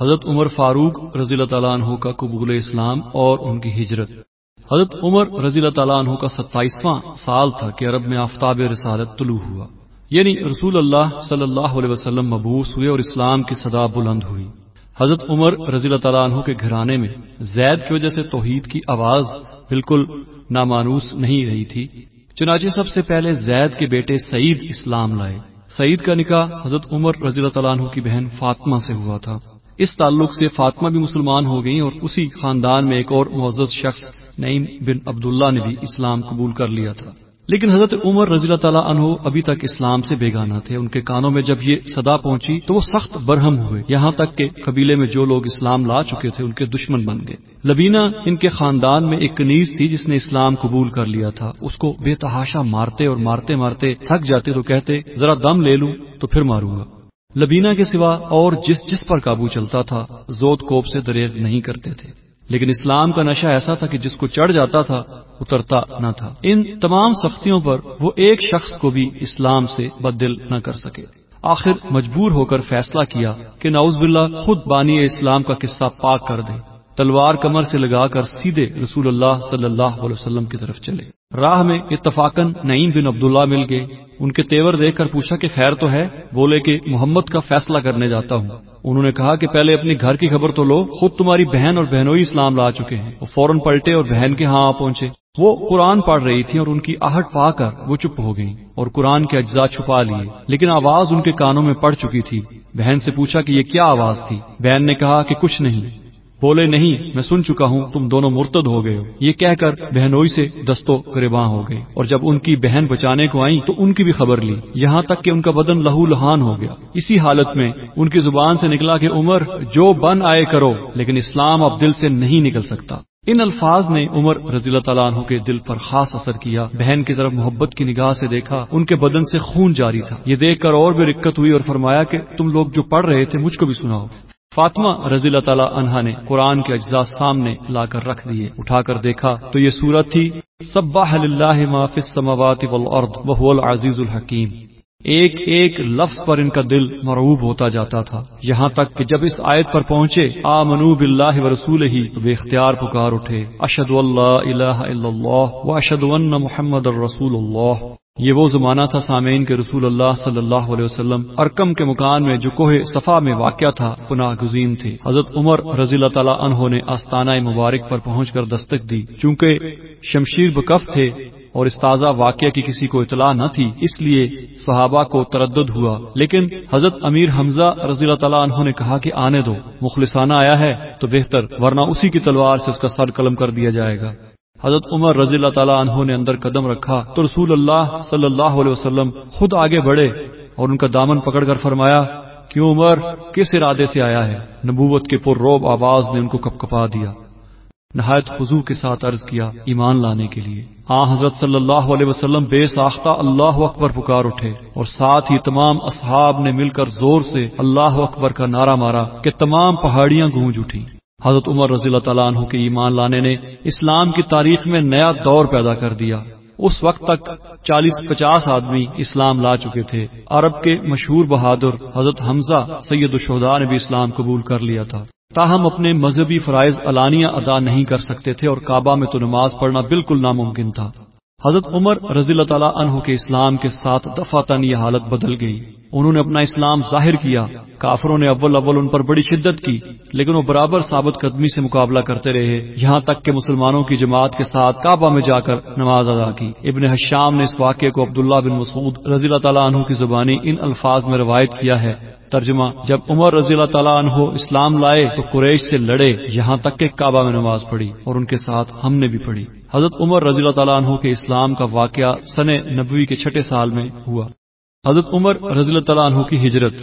حضرت عمر فاروق رضی اللہ تعالیٰ عنہ کا قبول اسلام اور ان کی ہجرت۔ حضرت عمر رضی اللہ تعالیٰ عنہ کا ستائیسواں سال تھا کہ عرب میں آفتاب رسالت طلوع ہوا۔ یعنی رسول اللہ صلی اللہ علیہ وسلم مبوس ہوئے اور اسلام کی صدا بلند ہوئی۔ حضرت عمر رضی اللہ تعالیٰ عنہ کے گھرانے میں زید کی وجہ سے توحید کی آواز بالکل نامانوس نہیں رہی تھی۔ چنانچہ سب سے پہلے زید کے بیٹے سعید اسلام لائے۔ سعید کا نکاح حضرت عمر رضی اللہ تعالیٰ عنہ کی بہن فاطمہ سے ہوا تھا۔ اس تعلق سے فاطمہ بھی مسلمان ہو گئیں اور اسی خاندان میں ایک اور معزز شخص، نعیم بن عبداللہ نے بھی اسلام قبول کر لیا تھا۔ لیکن حضرت عمر رضی اللہ تعالیٰ عنہ ابھی تک اسلام سے بیگانہ تھے۔ ان کے کانوں میں جب یہ صدا پہنچی تو وہ سخت برہم ہوئے۔ یہاں تک کہ قبیلے میں جو لوگ اسلام لا چکے تھے، ان کے دشمن بن گئے۔ لبینہ ان کے خاندان میں ایک کنیز تھی جس نے اسلام قبول کر لیا تھا۔ اس کو بے تحاشا مارتے اور مارتے مارتے تھک جاتے تو کہتے، ذرا دم لے لوں تو پھر ماروں گا۔ لبینہ کے سوا اور جس جس پر قابو چلتا تھا، زود کوپ سے دریغ نہیں کرتے تھے۔ لیکن اسلام کا نشہ ایسا تھا کہ جس کو چڑھ جاتا تھا، اترتا نہ تھا۔ ان تمام سختیوں پر وہ ایک شخص کو بھی اسلام سے بدل نہ کر سکے۔ آخر مجبور ہو کر فیصلہ کیا کہ ناؤز باللہ خود بانی اسلام کا قصہ پاک کر دیں تلوار کمر سے لگا کر سیدھے رسول اللہ صلی اللہ علیہ وسلم کی طرف چلے۔ راہ میں اتفاقن نعیم بن عبداللہ مل گئے ان کے تیور دیکھ کر پوچھا کہ خیر تو ہے بولے کہ محمد کا فیصلہ کرنے جاتا ہوں۔ انہوں نے کہا کہ پہلے اپنی گھر کی خبر تو لو، خود تمہاری بہن اور بہنوئی اسلام لا چکے ہیں۔ وہ فوراً پلٹے اور بہن کے ہاں پہنچے۔ وہ قرآن پڑھ رہی تھی اور ان کی آہٹ پا کر وہ چپ ہو گئی اور قرآن کے اجزاء چھپا لیے۔ لیکن آواز ان کے کانوں میں پڑ چکی تھی۔ بہن سے پوچھا کہ یہ کیا آواز تھی؟ بہن نے کہا کہ کچھ نہیں۔ بولے، نہیں، میں سن چکا ہوں، تم دونوں مرتد ہو گئے ہو۔ یہ کہہ کر بہنوئی سے دستوں گرباں ہو گئے۔ اور جب ان کی بہن بچانے کو آئیں تو ان کی بھی خبر لی۔ یہاں تک کہ ان کا بدن لہو لہان ہو گیا۔ اسی حالت میں ان کی زبان سے نکلا کہ عمر جو بن آئے کرو، لیکن اسلام اب دل سے نہیں نکل سکتا۔ ان الفاظ نے عمر رضی اللہ تعالیٰ عنہ کے دل پر خاص اثر کیا۔ بہن کی طرف محبت کی نگاہ سے دیکھا، ان کے بدن سے خون جاری تھا۔ یہ دیکھ کر اور بھی رکت ہوئی اور فرمایا کہ تم لوگ جو پڑھ رہے تھے، مجھ کو بھی سناؤ۔ فاطمہ رضی اللہ تعالی عنہا نے قرآن کے اجزاء سامنے لا کر رکھ دیے، اٹھا کر دیکھا تو یہ صورت تھی ما فی السماوات والارض وهو العزیز الحکیم۔ ایک ایک لفظ پر ان کا دل مرعوب ہوتا جاتا تھا۔ یہاں تک کہ جب اس آیت پر پہنچے آ منو بلّہ و رسول ہی بے اختیار پکار اٹھے۔ اشد اللہ الہ الا اللہ و اشد محمد الرسول اللہ۔ یہ وہ زمانہ تھا سامعین کے رسول اللہ صلی اللہ علیہ وسلم ارکم کے مکان میں جو کوہ صفا میں واقع تھا، پناہ گزین تھے۔ حضرت عمر رضی اللہ تعالیٰ عنہ نے آستانہ مبارک پر پہنچ کر دستک دی۔ چونکہ شمشیر بکف تھے اور اس تازہ واقعہ کی کسی کو اطلاع نہ تھی، اس لیے صحابہ کو تردد ہوا۔ لیکن حضرت امیر حمزہ رضی اللہ تعالیٰ عنہ نے کہا کہ آنے دو، مخلصانہ آیا ہے تو بہتر، ورنہ اسی کی تلوار سے اس کا سر قلم کر دیا جائے گا۔ حضرت عمر رضی اللہ تعالیٰ عنہ نے اندر قدم رکھا تو رسول اللہ صلی اللہ علیہ وسلم خود آگے بڑھے اور ان کا دامن پکڑ کر فرمایا، کیوں عمر، کس ارادے سے آیا ہے؟ نبوت کے پر روب آواز نے ان کو کپ کپا دیا۔ نہایت خزو کے ساتھ عرض کیا ایمان لانے کے لیے۔ آ، حضرت صلی اللہ علیہ وسلم بے ساختہ اللہ اکبر پکار اٹھے اور ساتھ ہی تمام اصحاب نے مل کر زور سے اللہ اکبر کا نعرہ مارا کہ تمام پہاڑیاں گونج اٹھی حضرت عمر رضی اللہ تعالیٰ عنہ کے ایمان لانے نے اسلام کی تاریخ میں نیا دور پیدا کر دیا۔ اس وقت تک چالیس پچاس آدمی اسلام لا چکے تھے۔ عرب کے مشہور بہادر حضرت حمزہ سید الشہداء نے بھی اسلام قبول کر لیا تھا۔ تاہم اپنے مذہبی فرائض علانیہ ادا نہیں کر سکتے تھے اور کعبہ میں تو نماز پڑھنا بالکل ناممکن تھا۔ حضرت عمر رضی اللہ تعالیٰ عنہ کے اسلام کے ساتھ دفعہ یہ حالت بدل گئی۔ انہوں نے اپنا اسلام ظاہر کیا۔ کافروں نے اول اول ان پر بڑی شدت کی، لیکن وہ برابر ثابت قدمی سے مقابلہ کرتے رہے۔ یہاں تک کہ مسلمانوں کی جماعت کے ساتھ کعبہ میں جا کر نماز ادا کی۔ ابن حشام نے اس واقعے کو عبداللہ بن مسعود رضی اللہ تعالیٰ عنہ کی زبانی ان الفاظ میں روایت کیا ہے۔ ترجمہ جب عمر رضی اللہ تعالیٰ عنہ اسلام لائے تو قریش سے لڑے، یہاں تک کہ کعبہ میں نماز پڑھی اور ان کے ساتھ ہم نے بھی پڑھی۔ حضرت عمر رضی اللہ تعالیٰ عنہ کے اسلام کا واقعہ سن نبوی کے چھٹے سال میں ہوا۔ حضرت عمر رضی اللہ تعالیٰ عنہ کی ہجرت۔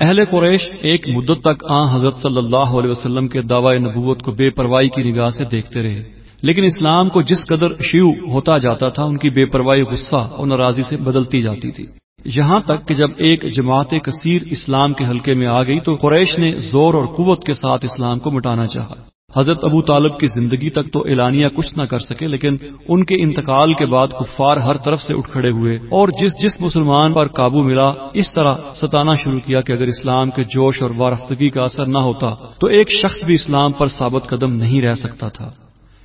اہل قریش ایک مدت تک آ حضرت صلی اللہ علیہ وسلم کے دعوی نبوت کو بے پرواہی کی نگاہ سے دیکھتے رہے۔ لیکن اسلام کو جس قدر شیو ہوتا جاتا تھا، ان کی بے پرواہی غصہ اور ناراضی سے بدلتی جاتی تھی۔ یہاں تک کہ جب ایک جماعت کثیر اسلام کے حلقے میں آ گئی تو قریش نے زور اور قوت کے ساتھ اسلام کو مٹانا چاہا۔ حضرت ابو طالب کی زندگی تک تو اعلانیہ کچھ نہ کر سکے، لیکن ان کے انتقال کے بعد کفار ہر طرف سے اٹھ کھڑے ہوئے اور جس جس مسلمان پر قابو ملا، اس طرح ستانا شروع کیا کہ اگر اسلام کے جوش اور وارفتگی کا اثر نہ ہوتا تو ایک شخص بھی اسلام پر ثابت قدم نہیں رہ سکتا تھا۔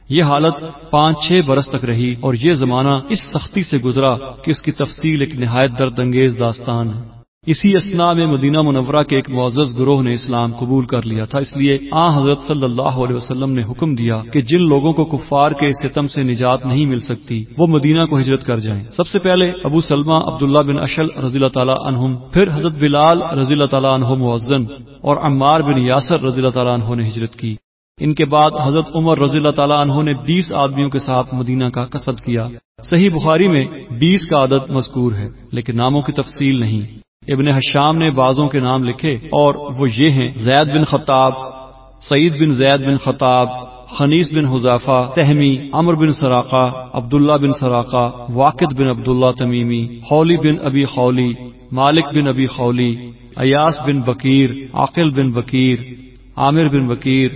یہ حالت پانچ چھ برس تک رہی اور یہ زمانہ اس سختی سے گزرا کہ اس کی تفصیل ایک نہایت درد انگیز داستان ہے۔ اسی اسنا میں مدینہ منورہ کے ایک معزز گروہ نے اسلام قبول کر لیا تھا، اس لیے آ حضرت صلی اللہ علیہ وسلم نے حکم دیا کہ جن لوگوں کو کفار کے ستم سے نجات نہیں مل سکتی، وہ مدینہ کو ہجرت کر جائیں۔ سب سے پہلے ابو سلمہ عبداللہ بن اشل رضی اللہ تعالیٰ عنہم، پھر حضرت بلال رضی اللہ تعالیٰ عنہ معزن اور عمار بن یاسر رضی اللہ تعالیٰ عنہ نے ہجرت کی۔ ان کے بعد حضرت عمر رضی اللہ تعالیٰ عنہ نے بیس آدمیوں کے ساتھ مدینہ کا قصد کیا۔ صحیح بخاری میں بیس کا عدد مذکور ہے، لیکن ناموں کی تفصیل نہیں۔ ابن حشام نے بازوں کے نام لکھے اور وہ یہ ہیں زید بن خطاب، سعید بن زید بن خطاب، خنیس بن حذافہ تہمی امر بن سراقہ، عبداللہ بن سراقہ، واقد بن عبداللہ تمیمی، خولی بن ابی خولی، مالک بن ابی خولی، ایاس بن بکیر، عاقل بن بکیر، عامر بن بکیر،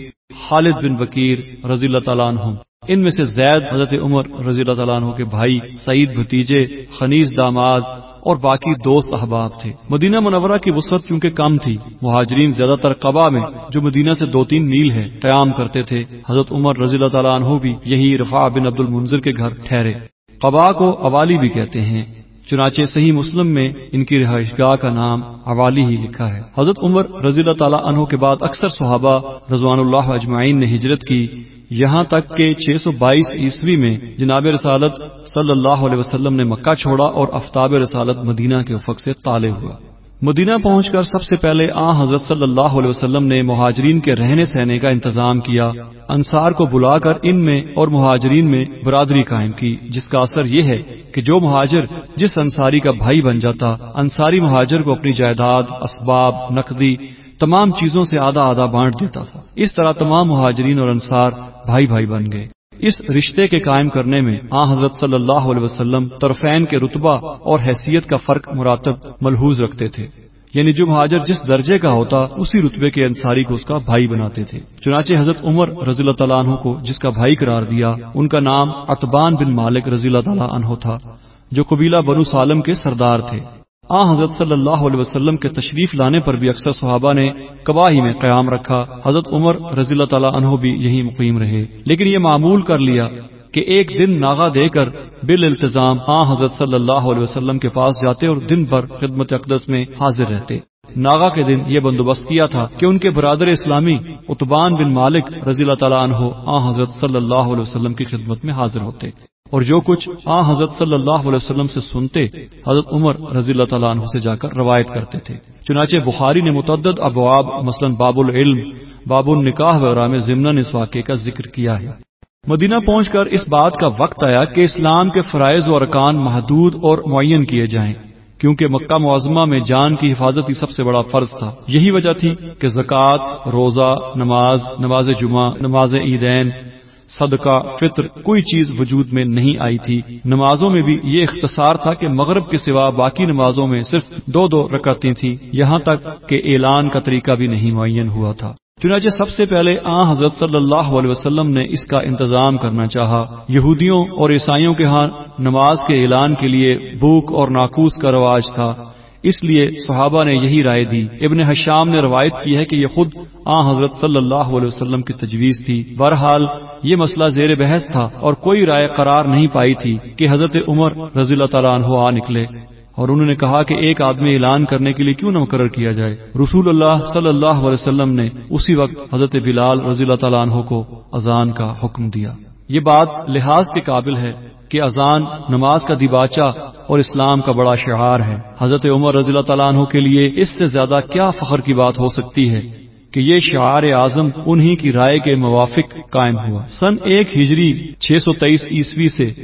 خالد بن بکیر، رضی اللہ تعالیٰ عنہ ان میں سے زید حضرت عمر رضی اللہ تعالیٰ عنہ کے بھائی سعید بھتیجے، خنیز داماد اور باقی دوست احباب تھے۔ مدینہ منورہ کی وسعت کیونکہ کم تھی، مہاجرین زیادہ تر قبا میں، جو مدینہ سے دو تین میل ہے قیام کرتے تھے۔ حضرت عمر رضی اللہ تعالیٰ عنہ بھی یہی رفا بن عبد المنظر کے گھر ٹھہرے۔ قبا کو اوالی بھی کہتے ہیں، چنانچہ صحیح مسلم میں ان کی رہائش گاہ کا نام حوالی ہی لکھا ہے۔ حضرت عمر رضی اللہ تعالیٰ عنہ کے بعد اکثر صحابہ رضوان اللہ اجمعین نے ہجرت کی۔ یہاں تک کہ چھ سو بائیس عیسوی میں جناب رسالت صلی اللہ علیہ وسلم نے مکہ چھوڑا اور افتاب رسالت مدینہ کے افق سے تالے ہوا۔ مدینہ پہنچ کر سب سے پہلے آ حضرت صلی اللہ علیہ وسلم نے مہاجرین کے رہنے سہنے کا انتظام کیا۔ انصار کو بلا کر ان میں اور مہاجرین میں برادری قائم کی، جس کا اثر یہ ہے کہ جو مہاجر جس انصاری کا بھائی بن جاتا، انصاری مہاجر کو اپنی جائیداد، اسباب، نقدی تمام چیزوں سے آدھا آدھا بانٹ دیتا تھا۔ اس طرح تمام مہاجرین اور انصار بھائی بھائی بن گئے۔ اس رشتے کے قائم کرنے میں آ حضرت صلی اللہ علیہ وسلم طرفین کے رتبہ اور حیثیت کا فرق مراتب ملحوظ رکھتے تھے۔ یعنی جو مہاجر جس درجے کا ہوتا، اسی رتبے کے انصاری کو اس کا بھائی بناتے تھے۔ چنانچہ حضرت عمر رضی اللہ تعالیٰ عنہ کو جس کا بھائی قرار دیا، ان کا نام اطبان بن مالک رضی اللہ تعالیٰ عنہ تھا، جو قبیلہ بنو سالم کے سردار تھے۔ آ حضرت صلی اللہ علیہ وسلم کے تشریف لانے پر بھی اکثر صحابہ نے کباہی میں قیام رکھا۔ حضرت عمر رضی اللہ تعالیٰ عنہ بھی یہی مقیم رہے۔ لیکن یہ معمول کر لیا کہ ایک دن ناغا دے کر بال التظام آ حضرت صلی اللہ علیہ وسلم کے پاس جاتے اور دن بھر خدمت اقدس میں حاضر رہتے۔ ناغا کے دن یہ بندوبست کیا تھا کہ ان کے برادر اسلامی اتبان بن مالک رضی اللہ تعالیٰ عنہ آ حضرت صلی اللہ علیہ وسلم کی خدمت میں حاضر ہوتے۔ اور جو کچھ آ حضرت صلی اللہ علیہ وسلم سے سنتے، حضرت عمر رضی اللہ تعالیٰ عنہ سے جا کر روایت کرتے تھے۔ چنانچہ بخاری نے متعدد ابواب، مثلا باب العلم، باب النکاح وغیرہ میں ضمن اس واقعے کا ذکر کیا ہے۔ مدینہ پہنچ کر اس بات کا وقت آیا کہ اسلام کے فرائض و ارکان محدود اور معین کیے جائیں، کیونکہ مکہ معظمہ میں جان کی حفاظت ہی سب سے بڑا فرض تھا۔ یہی وجہ تھی کہ زکوٰۃ، روزہ، نماز نماز جمعہ، نماز عیدین صدقہ، فطر کوئی چیز وجود میں نہیں آئی تھی۔ نمازوں میں بھی یہ اختصار تھا کہ مغرب کے سوا باقی نمازوں میں صرف دو دو رکعتیں تھیں۔ یہاں تک کہ اعلان کا طریقہ بھی نہیں معین ہوا تھا۔ چنانچہ سب سے پہلے آ حضرت صلی اللہ علیہ وسلم نے اس کا انتظام کرنا چاہا۔ یہودیوں اور عیسائیوں کے ہاں نماز کے اعلان کے لیے بھوک اور ناکوس کا رواج تھا۔ اس لیے صحابہ نے یہی رائے دی۔ ابن حشام نے روایت کی ہے کہ یہ خود آ حضرت صلی اللہ علیہ وسلم کی تجویز تھی۔ بہرحال یہ مسئلہ زیر بحث تھا اور کوئی رائے قرار نہیں پائی تھی کہ حضرت عمر رضی اللہ تعالیٰ عنہ آ نکلے اور انہوں نے کہا کہ ایک آدمی اعلان کرنے کے لیے کیوں نہ مقرر کیا جائے۔ رسول اللہ صلی اللہ علیہ وسلم نے اسی وقت حضرت بلال رضی اللہ تعالیٰ عنہ کو اذان کا حکم دیا۔ یہ بات لحاظ کے قابل ہے کہ اذان، نماز کا دیباچہ اور اسلام کا بڑا شعار ہے۔ حضرت عمر رضی اللہ تعالیٰ عنہ کے لیے اس سے زیادہ کیا فخر کی بات ہو سکتی ہے کہ یہ شعار اعظم انہی کی رائے کے موافق قائم ہوا۔ سن ایک ہجری چھ سو تیئیس عیسوی سے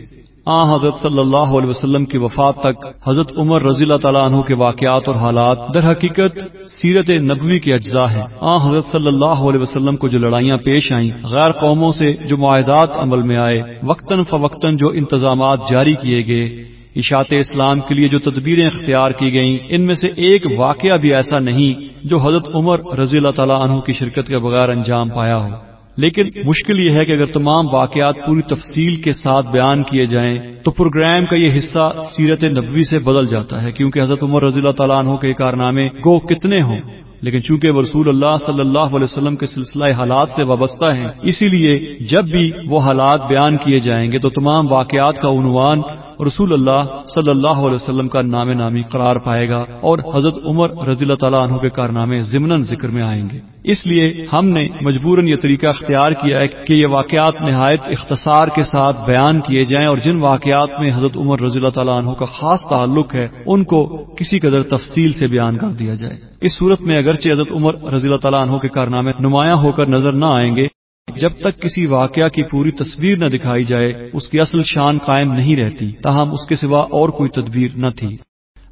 آ حضرت صلی اللہ علیہ وسلم کی وفات تک حضرت عمر رضی اللہ تعالیٰ عنہ کے واقعات اور حالات در حقیقت سیرت نبوی کے اجزاء ہیں۔ آ حضرت صلی اللہ علیہ وسلم کو جو لڑائیاں پیش آئیں، غیر قوموں سے جو معاہدات عمل میں آئے، وقتاً فوقتاً جو انتظامات جاری کیے گئے، اشاعت اسلام کے لیے جو تدبیریں اختیار کی گئیں، ان میں سے ایک واقعہ بھی ایسا نہیں جو حضرت عمر رضی اللہ تعالیٰ عنہ کی شرکت کے بغیر انجام پایا ہو۔ لیکن مشکل یہ ہے کہ اگر تمام واقعات پوری تفصیل کے ساتھ بیان کیے جائیں، تو پروگرام کا یہ حصہ سیرت نبوی سے بدل جاتا ہے، کیونکہ حضرت عمر رضی اللہ تعالیٰ عنہ کے کارنامے گو کتنے ہوں؟ لیکن چونکہ وہ رسول اللہ صلی اللہ علیہ وسلم کے سلسلہ حالات سے وابستہ ہیں، اسی لیے جب بھی وہ حالات بیان کیے جائیں گے تو تمام واقعات کا عنوان رسول اللہ صلی اللہ علیہ وسلم کا نام نامی قرار پائے گا اور حضرت عمر رضی اللہ تعالیٰ عنہ کے کارنامے ضمن ذکر میں آئیں گے۔ اس لیے ہم نے مجبوراً یہ طریقہ اختیار کیا ہے کہ یہ واقعات نہایت اختصار کے ساتھ بیان کیے جائیں اور جن واقعات میں حضرت عمر رضی اللہ تعالیٰ عنہ کا خاص تعلق ہے، ان کو کسی قدر تفصیل سے بیان کر دیا جائے۔ اس صورت میں اگرچہ حضرت عمر رضی اللہ تعالیٰ عنہ کے کارنامے نمایاں ہو کر نظر نہ آئیں گے، جب تک کسی واقعہ کی پوری تصویر نہ دکھائی جائے، اس کی اصل شان قائم نہیں رہتی، تاہم اس کے سوا اور کوئی تدبیر نہ تھی۔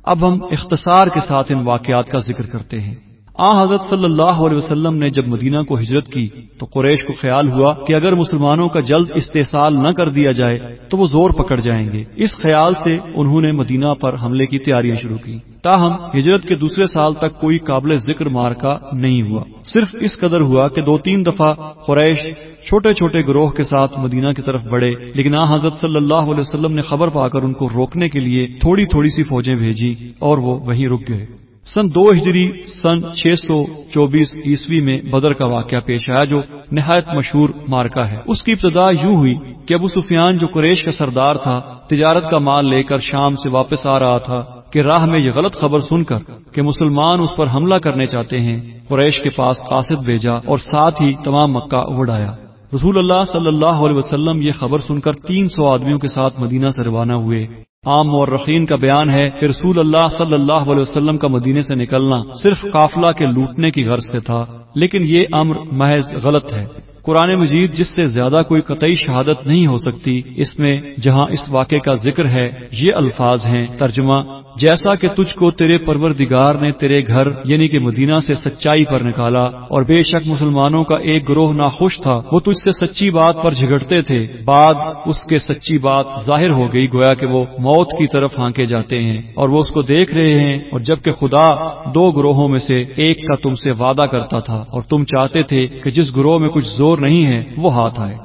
اب ہم اختصار کے ساتھ ان واقعات کا ذکر کرتے ہیں۔ آ، حضرت صلی اللہ علیہ وسلم نے جب مدینہ کو ہجرت کی تو قریش کو خیال ہوا کہ اگر مسلمانوں کا جلد استحصال نہ کر دیا جائے تو وہ زور پکڑ جائیں گے۔ اس خیال سے انہوں نے مدینہ پر حملے کی تیاریاں شروع کی۔ تاہم، ہجرت کے دوسرے سال تک کوئی قابل ذکر مارکا نہیں ہوا۔ صرف اس قدر ہوا کہ دو تین دفعہ قریش چھوٹے چھوٹے گروہ کے ساتھ مدینہ کی طرف بڑھے، لیکن آ، حضرت صلی اللہ علیہ وسلم نے خبر پا کر ان کو روکنے کے لیے تھوڑی تھوڑی سی فوجیں بھیجی اور وہ وہیں رک گئے۔ سن دو ہجری سن چھ سو چوبیس عیسوی میں بدر کا واقعہ پیش آیا جو نہایت مشہور مارکا ہے۔ اس کی ابتدا یوں ہوئی کہ ابو سفیان جو قریش کا سردار تھا، تجارت کا مال لے کر شام سے واپس آ رہا تھا کہ راہ میں یہ غلط خبر سن کر کہ مسلمان اس پر حملہ کرنے چاہتے ہیں، قریش کے پاس قاصد بھیجا اور ساتھ ہی تمام مکہ اڑایا رسول اللہ صلی اللہ علیہ وسلم یہ خبر سن کر تین سو آدمیوں کے ساتھ مدینہ سے روانہ ہوئے۔ عام مورخین کا بیان ہے کہ رسول اللہ صلی اللہ علیہ وسلم کا مدینے سے نکلنا صرف قافلہ کے لوٹنے کی غرض سے تھا، لیکن یہ امر محض غلط ہے۔ قرآن مجید جس سے زیادہ کوئی قطعی شہادت نہیں ہو سکتی، اس میں جہاں اس واقعے کا ذکر ہے، یہ الفاظ ہیں۔ ترجمہ، جیسا کہ تجھ کو تیرے پروردگار نے تیرے گھر یعنی کہ مدینہ سے سچائی پر نکالا، اور بے شک مسلمانوں کا ایک گروہ ناخوش تھا، وہ تجھ سے سچی بات پر جھگڑتے تھے۔ بعد اس کے سچی بات ظاہر ہو گئی، گویا کہ وہ موت کی طرف ہانکے جاتے ہیں، اور وہ اس کو دیکھ رہے ہیں، اور جبکہ خدا دو گروہوں میں سے ایک کا تم سے وعدہ کرتا تھا، اور تم چاہتے تھے کہ جس گروہ میں کچھ زور نہیں ہے وہ ہاتھ آئے۔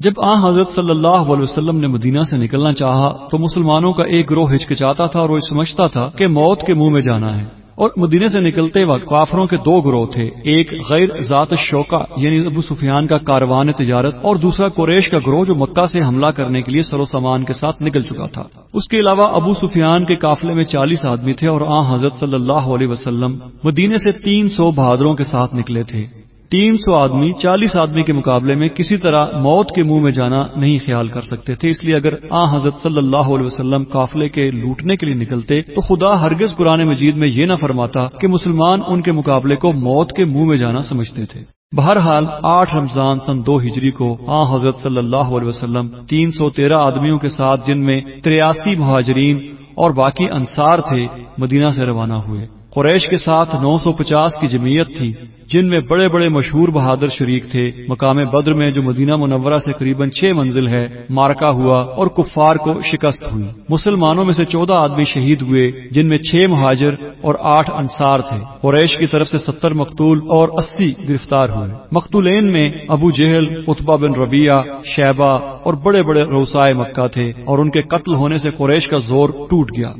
جب آ حضرت صلی اللہ علیہ وسلم نے مدینہ سے نکلنا چاہا، تو مسلمانوں کا ایک گروہ ہچکچاتا تھا اور وہ سمجھتا تھا کہ موت کے منہ میں جانا ہے۔ اور مدینے سے نکلتے وقت کافروں کے دو گروہ تھے، ایک غیر ذات شوقہ یعنی ابو سفیان کا کاروان تجارت، اور دوسرا قریش کا گروہ جو مکہ سے حملہ کرنے کے لیے سرو سامان کے ساتھ نکل چکا تھا۔ اس کے علاوہ ابو سفیان کے قافلے میں چالیس آدمی تھے اور آ حضرت صلی اللہ علیہ وسلم مدینے سے تین سو بہادروں کے ساتھ نکلے تھے۔ تین سو آدمی، چالیس آدمی کے مقابلے میں کسی طرح موت کے منہ میں جانا نہیں خیال کر سکتے تھے، اس لیے اگر آ حضرت صلی اللہ علیہ وسلم قافلے کے لوٹنے کے لیے نکلتے تو خدا ہرگز قرآن مجید میں یہ نہ فرماتا کہ مسلمان ان کے مقابلے کو موت کے منہ میں جانا سمجھتے تھے۔ بہرحال آٹھ رمضان سن دو ہجری کو آ حضرت صلی اللہ علیہ وسلم تین سو تیرہ آدمیوں کے ساتھ جن میں تریاسی مہاجرین اور باقی انصار تھے، مدینہ سے روانہ ہوئے۔ قریش کے ساتھ نو سو پچاس کی جمعیت تھی، جن میں بڑے بڑے مشہور بہادر شریک تھے۔ مقام بدر میں جو مدینہ منورہ سے قریب چھ منزل ہے مارکا ہوا اور کفار کو شکست ہوئی۔ مسلمانوں میں سے چودہ آدمی شہید ہوئے، جن میں چھ مہاجر اور آٹھ انصار تھے۔ قریش کی طرف سے ستر مقتول اور اسی گرفتار ہوئے۔ مقتولین میں ابو جہل اتبا بن ربیہ شیبہ اور بڑے بڑے روسائے مکہ تھے اور ان کے قتل ہونے سے قریش کا زور ٹوٹ گیا۔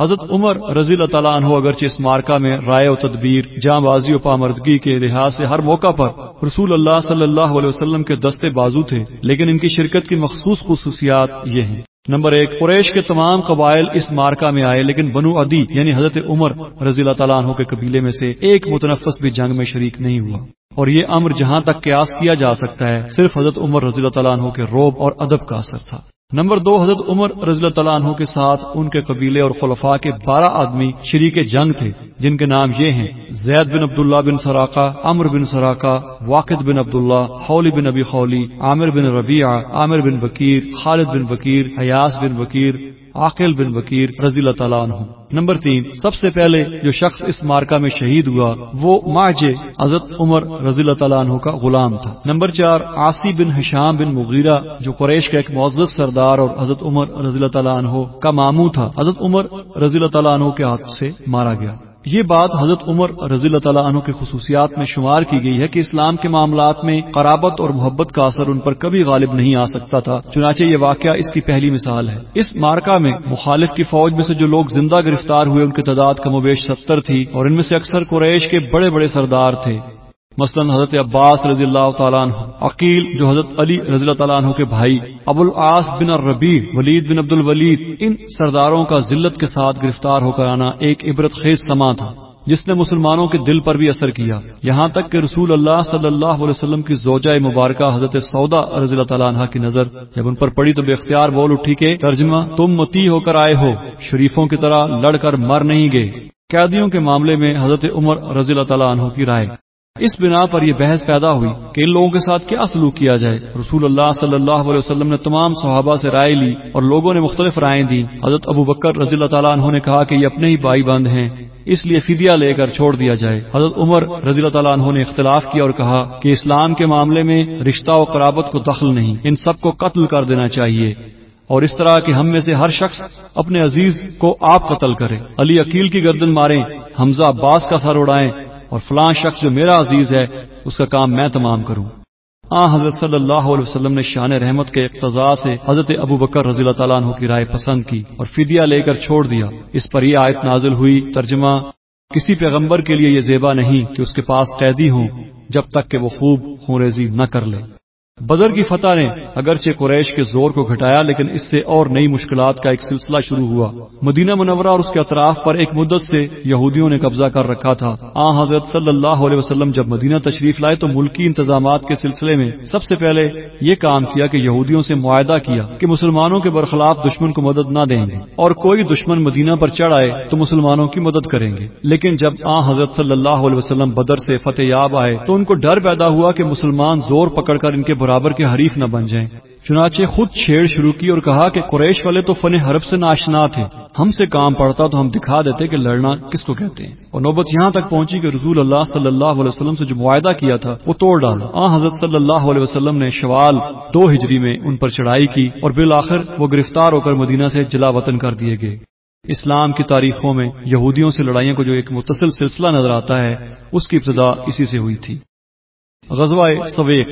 حضرت عمر رضی اللہ تعالیٰ عنہ اگرچہ اس مارکا میں رائے و تدبیر جاں بازی و پامردگی کے لحاظ سے ہر موقع پر رسول اللہ صلی اللہ علیہ وسلم کے دستے بازو تھے، لیکن ان کی شرکت کی مخصوص خصوصیات یہ ہیں۔ نمبر ایک، قریش کے تمام قبائل اس مارکا میں آئے، لیکن بنو ادی یعنی حضرت عمر رضی اللہ تعالیٰ عنہ کے قبیلے میں سے ایک متنفس بھی جنگ میں شریک نہیں ہوا۔ اور یہ امر جہاں تک قیاس کیا جا سکتا ہے، صرف حضرت عمر رضی اللہ تعالیٰ عنہ کے روب اور ادب کا اثر تھا۔ نمبر دو، حضرت عمر رضی اللہ تعالیٰ عنہ کے ساتھ ان کے قبیلے اور خلفاء کے بارہ آدمی شریک جنگ تھے، جن کے نام یہ ہیں زید بن عبداللہ بن سراقہ امر بن سراقہ، واقد بن عبداللہ خولی بن ابی خولی عامر بن ربیعہ، عامر بن وکیر، خالد بن وکیر حیاس بن وکیر عاقل بن وکیر رضی اللہ تعالیٰ عنہ۔ نمبر تین، سب سے پہلے جو شخص اس مارکا میں شہید ہوا، وہ ماج حضرت عمر رضی اللہ تعالیٰ عنہ کا غلام تھا۔ نمبر چار آسی بن حشام بن مغیرہ، جو قریش کا ایک معزز سردار اور حضرت عمر رضی اللہ تعالیٰ عنہ کا مامو تھا۔ حضرت عمر رضی اللہ تعالیٰ عنہ کے ہاتھ سے مارا گیا۔ یہ بات حضرت عمر رضی اللہ تعالیٰ عنہ کے خصوصیات میں شمار کی گئی ہے کہ اسلام کے معاملات میں قرابت اور محبت کا اثر ان پر کبھی غالب نہیں آ سکتا تھا، چنانچہ یہ واقعہ اس کی پہلی مثال ہے۔ اس مارکا میں مخالف کی فوج میں سے جو لوگ زندہ گرفتار ہوئے، ان کی تعداد کم و بیش ستر تھی اور ان میں سے اکثر قریش کے بڑے بڑے سردار تھے۔ مثلا حضرت عباس رضی اللہ تعالیٰ عنہ، عقیل جو حضرت علی رضی اللہ تعالیٰ عنہ کے بھائی ابو العاص بن الربی ولید بن عبد الولید، ان سرداروں کا ذلت کے ساتھ گرفتار ہو کر آنا ایک عبرت خیز سما تھا، جس نے مسلمانوں کے دل پر بھی اثر کیا۔ یہاں تک کہ رسول اللہ صلی اللہ علیہ وسلم کی زوجہ مبارکہ حضرت سودا رضی اللہ تعالیٰ عنہ کی نظر جب ان پر پڑی تو بے اختیار بول اٹھی کہ ترجمہ تم متی ہو کر آئے ہو، شریفوں کی طرح لڑ کر مر نہیں گئے۔ قیدیوں کے معاملے میں حضرت عمر رضی اللہ تعالیٰ عنہ کی رائے۔ اس بنا پر یہ بحث پیدا ہوئی کہ ان لوگوں کے ساتھ کیا سلوک کیا جائے۔ رسول اللہ صلی اللہ علیہ وسلم نے تمام صحابہ سے رائے لی اور لوگوں نے مختلف رائے دی حضرت ابو بکر رضی اللہ تعالیٰ عنہ نے کہا کہ یہ اپنے ہی بائی بند ہیں، اس لیے فدیہ لے کر چھوڑ دیا جائے۔ حضرت عمر رضی اللہ تعالیٰ عنہ نے اختلاف کیا اور کہا کہ اسلام کے معاملے میں رشتہ و قرابت کو دخل نہیں، ان سب کو قتل کر دینا چاہیے۔ اور اس طرح کہ ہم میں سے ہر شخص اپنے عزیز کو آپ قتل کرے۔ علی عقیل کی گردن ماریں، حمزہ عباس کا سر اڑائیں اور فلاں شخص جو میرا عزیز ہے، اس کا کام میں تمام کروں۔ آ حضرت صلی اللہ علیہ وسلم نے شان رحمت کے اقتضاء سے حضرت ابو بکر رضی اللہ تعالیٰ عنہ کی رائے پسند کی اور فدیہ لے کر چھوڑ دیا۔ اس پر یہ آیت نازل ہوئی، ترجمہ، کسی پیغمبر کے لیے یہ زیبا نہیں کہ اس کے پاس قیدی ہوں جب تک کہ وہ خوب خونریزی نہ کر لے۔ بدر کی فتح نے اگرچہ قریش کے زور کو گھٹایا، لیکن اس سے اور نئی مشکلات کا ایک سلسلہ شروع ہوا۔ مدینہ منورہ اور اس کے اطراف پر ایک مدت سے یہودیوں نے قبضہ کر رکھا تھا۔ آ، حضرت صلی اللہ علیہ وسلم جب مدینہ تشریف لائے تو ملکی انتظامات کے سلسلے میں سب سے پہلے یہ کام کیا کہ یہودیوں سے معاہدہ کیا کہ مسلمانوں کے برخلاف دشمن کو مدد نہ دیں گے۔ اور کوئی دشمن مدینہ پر چڑھ آئے تو مسلمانوں کی مدد کریں گے۔ لیکن جب آ، حضرت صلی اللہ علیہ وسلم بدر سے فتح یاب آئے تو ان کو ڈر پیدا ہوا کہ مسلمان زور پکڑ کر ان کے برابر کے حریف نہ بن جائیں۔ چنانچہ خود چھیڑ شروع کی اور کہا کہ قریش والے تو فن حرب سے ناشنا تھے۔ ہم سے کام پڑتا تو ہم دکھا دیتے کہ لڑنا کس کو کہتے ہیں۔ اور نوبت یہاں تک پہنچی کہ رسول اللہ صلی اللہ علیہ وسلم سے جو معاہدہ کیا تھا، وہ توڑ ڈالا۔ آ حضرت صلی اللہ علیہ وسلم نے شوال دو ہجری میں ان پر چڑھائی کی اور بالآخر وہ گرفتار ہو کر مدینہ سے جلا وطن کر دیے گئے۔ اسلام کی تاریخوں میں یہودیوں سے لڑائیوں کو جو ایک متصل سلسلہ نظر آتا ہے، اس کی ابتدا اسی سے ہوئی تھی۔ غزوہ سویق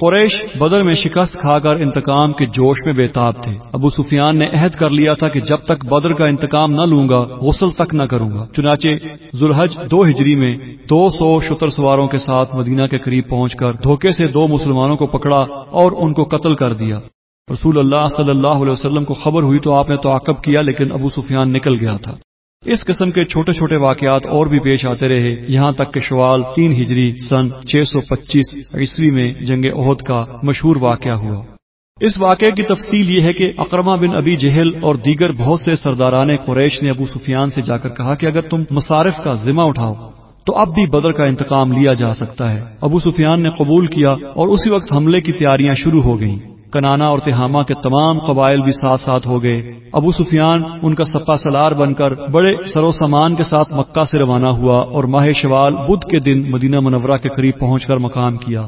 قریش بدر میں شکست کھا کر انتقام کے جوش میں بےتاب تھے۔ ابو سفیان نے عہد کر لیا تھا کہ جب تک بدر کا انتقام نہ لوں گا، غسل تک نہ کروں گا۔ چنانچہ ذوالحج دو ہجری میں دو سو شتر سواروں کے ساتھ مدینہ کے قریب پہنچ کر دھوکے سے دو مسلمانوں کو پکڑا اور ان کو قتل کر دیا۔ رسول اللہ صلی اللہ علیہ وسلم کو خبر ہوئی تو آپ نے تو کیا، لیکن ابو سفیان نکل گیا تھا۔ اس قسم کے چھوٹے چھوٹے واقعات اور بھی پیش آتے رہے۔ یہاں تک کہ شوال تین ہجری سن چھ سو پچیس عیسوی میں جنگ عہد کا مشہور واقعہ ہوا۔ اس واقعے کی تفصیل یہ ہے کہ اکرما بن ابی جہل اور دیگر بہت سے سرداران قریش نے ابو سفیان سے جا کر کہا کہ اگر تم مصارف کا ذمہ اٹھاؤ، تو اب بھی بدر کا انتقام لیا جا سکتا ہے۔ ابو سفیان نے قبول کیا اور اسی وقت حملے کی تیاریاں شروع ہو گئیں۔ کنانا اور تہامہ کے تمام قبائل بھی ساتھ ساتھ ہو گئے۔ ابو سفیان ان کا سپا سلار بن کر بڑے سرو سامان کے ساتھ مکہ سے روانہ ہوا اور ماہ شوال بدھ کے دن مدینہ منورہ کے قریب پہنچ کر مقام کیا۔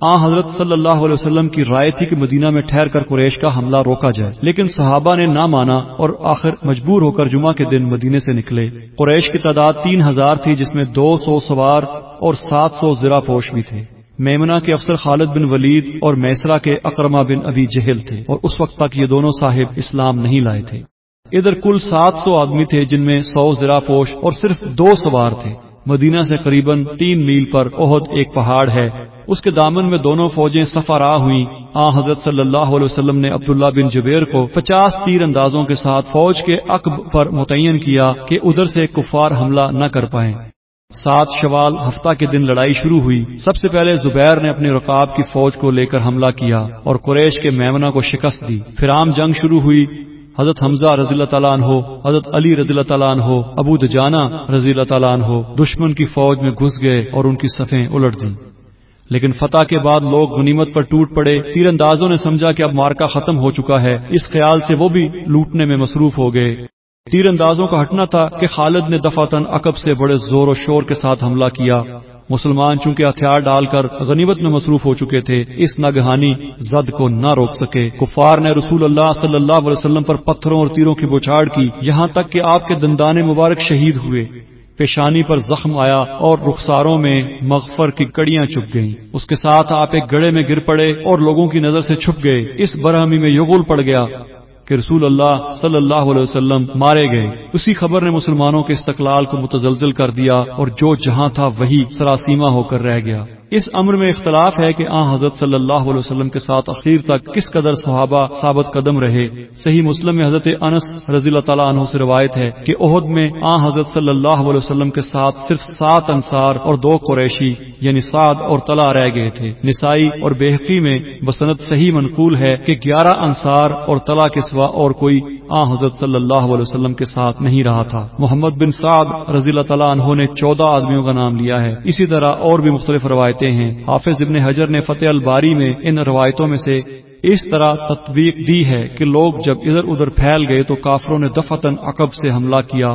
آ حضرت صلی اللہ علیہ وسلم کی رائے تھی کہ مدینہ میں ٹھہر کر قریش کا حملہ روکا جائے، لیکن صحابہ نے نہ مانا اور آخر مجبور ہو کر جمعہ کے دن مدینے سے نکلے۔ قریش کی تعداد تین ہزار تھی، جس میں دو سو سوار اور سات سو زرا پوش بھی تھے۔ میمنا کے افسر خالد بن ولید اور میسرا کے اکرما بن ابی جہل تھے اور اس وقت تک یہ دونوں صاحب اسلام نہیں لائے تھے۔ ادھر کل سات سو آدمی تھے جن میں سو زرا پوش اور صرف دو سوار تھے۔ مدینہ سے قریب تین میل پر عہد ایک پہاڑ ہے۔ اس کے دامن میں دونوں فوجیں سفر آ ہوئی آ، حضرت صلی اللہ علیہ وسلم نے عبداللہ بن جبیر کو پچاس تیر اندازوں کے ساتھ فوج کے عقب پر متعین کیا کہ ادھر سے کفار حملہ نہ کر پائیں۔ سات شوال ہفتہ کے دن لڑائی شروع ہوئی۔ سب سے پہلے زبیر نے اپنی رقاب کی فوج کو لے کر حملہ کیا اور قریش کے میمنا کو شکست دی۔ پھر عام جنگ شروع ہوئی۔ حضرت حمزہ رضی اللہ تعالیٰ عنہ، حضرت علی رضی اللہ تعالیٰ عنہ، ابو دجانا رضی اللہ تعالیٰ عنہ دشمن کی فوج میں گھس گئے اور ان کی صفیں الٹ دی لیکن فتح کے بعد لوگ غنیمت پر ٹوٹ پڑے۔ تیر اندازوں نے سمجھا کہ اب مارکا ختم ہو چکا ہے۔ اس خیال سے وہ بھی لوٹنے میں مصروف ہو گئے۔ تیر اندازوں کا ہٹنا تھا کہ خالد نے دفاتن عقب سے بڑے زور و شور کے ساتھ حملہ کیا۔ مسلمان چونکہ ہتھیار ڈال کر غنیمت میں مصروف ہو چکے تھے، اس نگہانی زد کو نہ روک سکے۔ کفار نے رسول اللہ صلی اللہ علیہ وسلم پر پتھروں اور تیروں کی بچھاڑ کی، یہاں تک کہ آپ کے دندانے مبارک شہید ہوئے۔ پیشانی پر زخم آیا اور رخساروں میں مغفر کی کڑیاں چپ گئیں۔ اس کے ساتھ آپ ایک گڑے میں گر پڑے اور لوگوں کی نظر سے چھپ گئے۔ اس برہمی میں یغل پڑ گیا۔ کہ رسول اللہ صلی اللہ علیہ وسلم مارے گئے۔ اسی خبر نے مسلمانوں کے استقلال کو متزلزل کر دیا اور جو جہاں تھا وہی سراسیما ہو کر رہ گیا۔ اس امر میں اختلاف ہے کہ آ حضرت صلی اللہ علیہ وسلم کے ساتھ اخیر تک کس قدر صحابہ ثابت قدم رہے۔ صحیح مسلم میں حضرت انس رضی اللہ تعالیٰ عنہ سے روایت ہے کہ عہد میں آ حضرت صلی اللہ علیہ وسلم کے ساتھ صرف سات انصار اور دو قریشی یعنی سعد اور تلا رہ گئے تھے۔ نسائی اور بےحقی میں بسنت صحیح منقول ہے کہ گیارہ انصار اور تلا کے سوا اور کوئی آ حضرت صلی اللہ علیہ وسلم کے ساتھ نہیں رہا تھا۔ محمد بن سعد رضی اللہ تعالیٰ عنہ نے چودہ آدمیوں کا نام لیا ہے۔ اسی طرح اور بھی مختلف روایت روایتیں ہیں۔ حافظ ابن حجر نے فتح الباری میں ان روایتوں میں سے اس طرح تطبیق دی ہے کہ لوگ جب ادھر ادھر پھیل گئے تو کافروں نے دفتن عقب سے حملہ کیا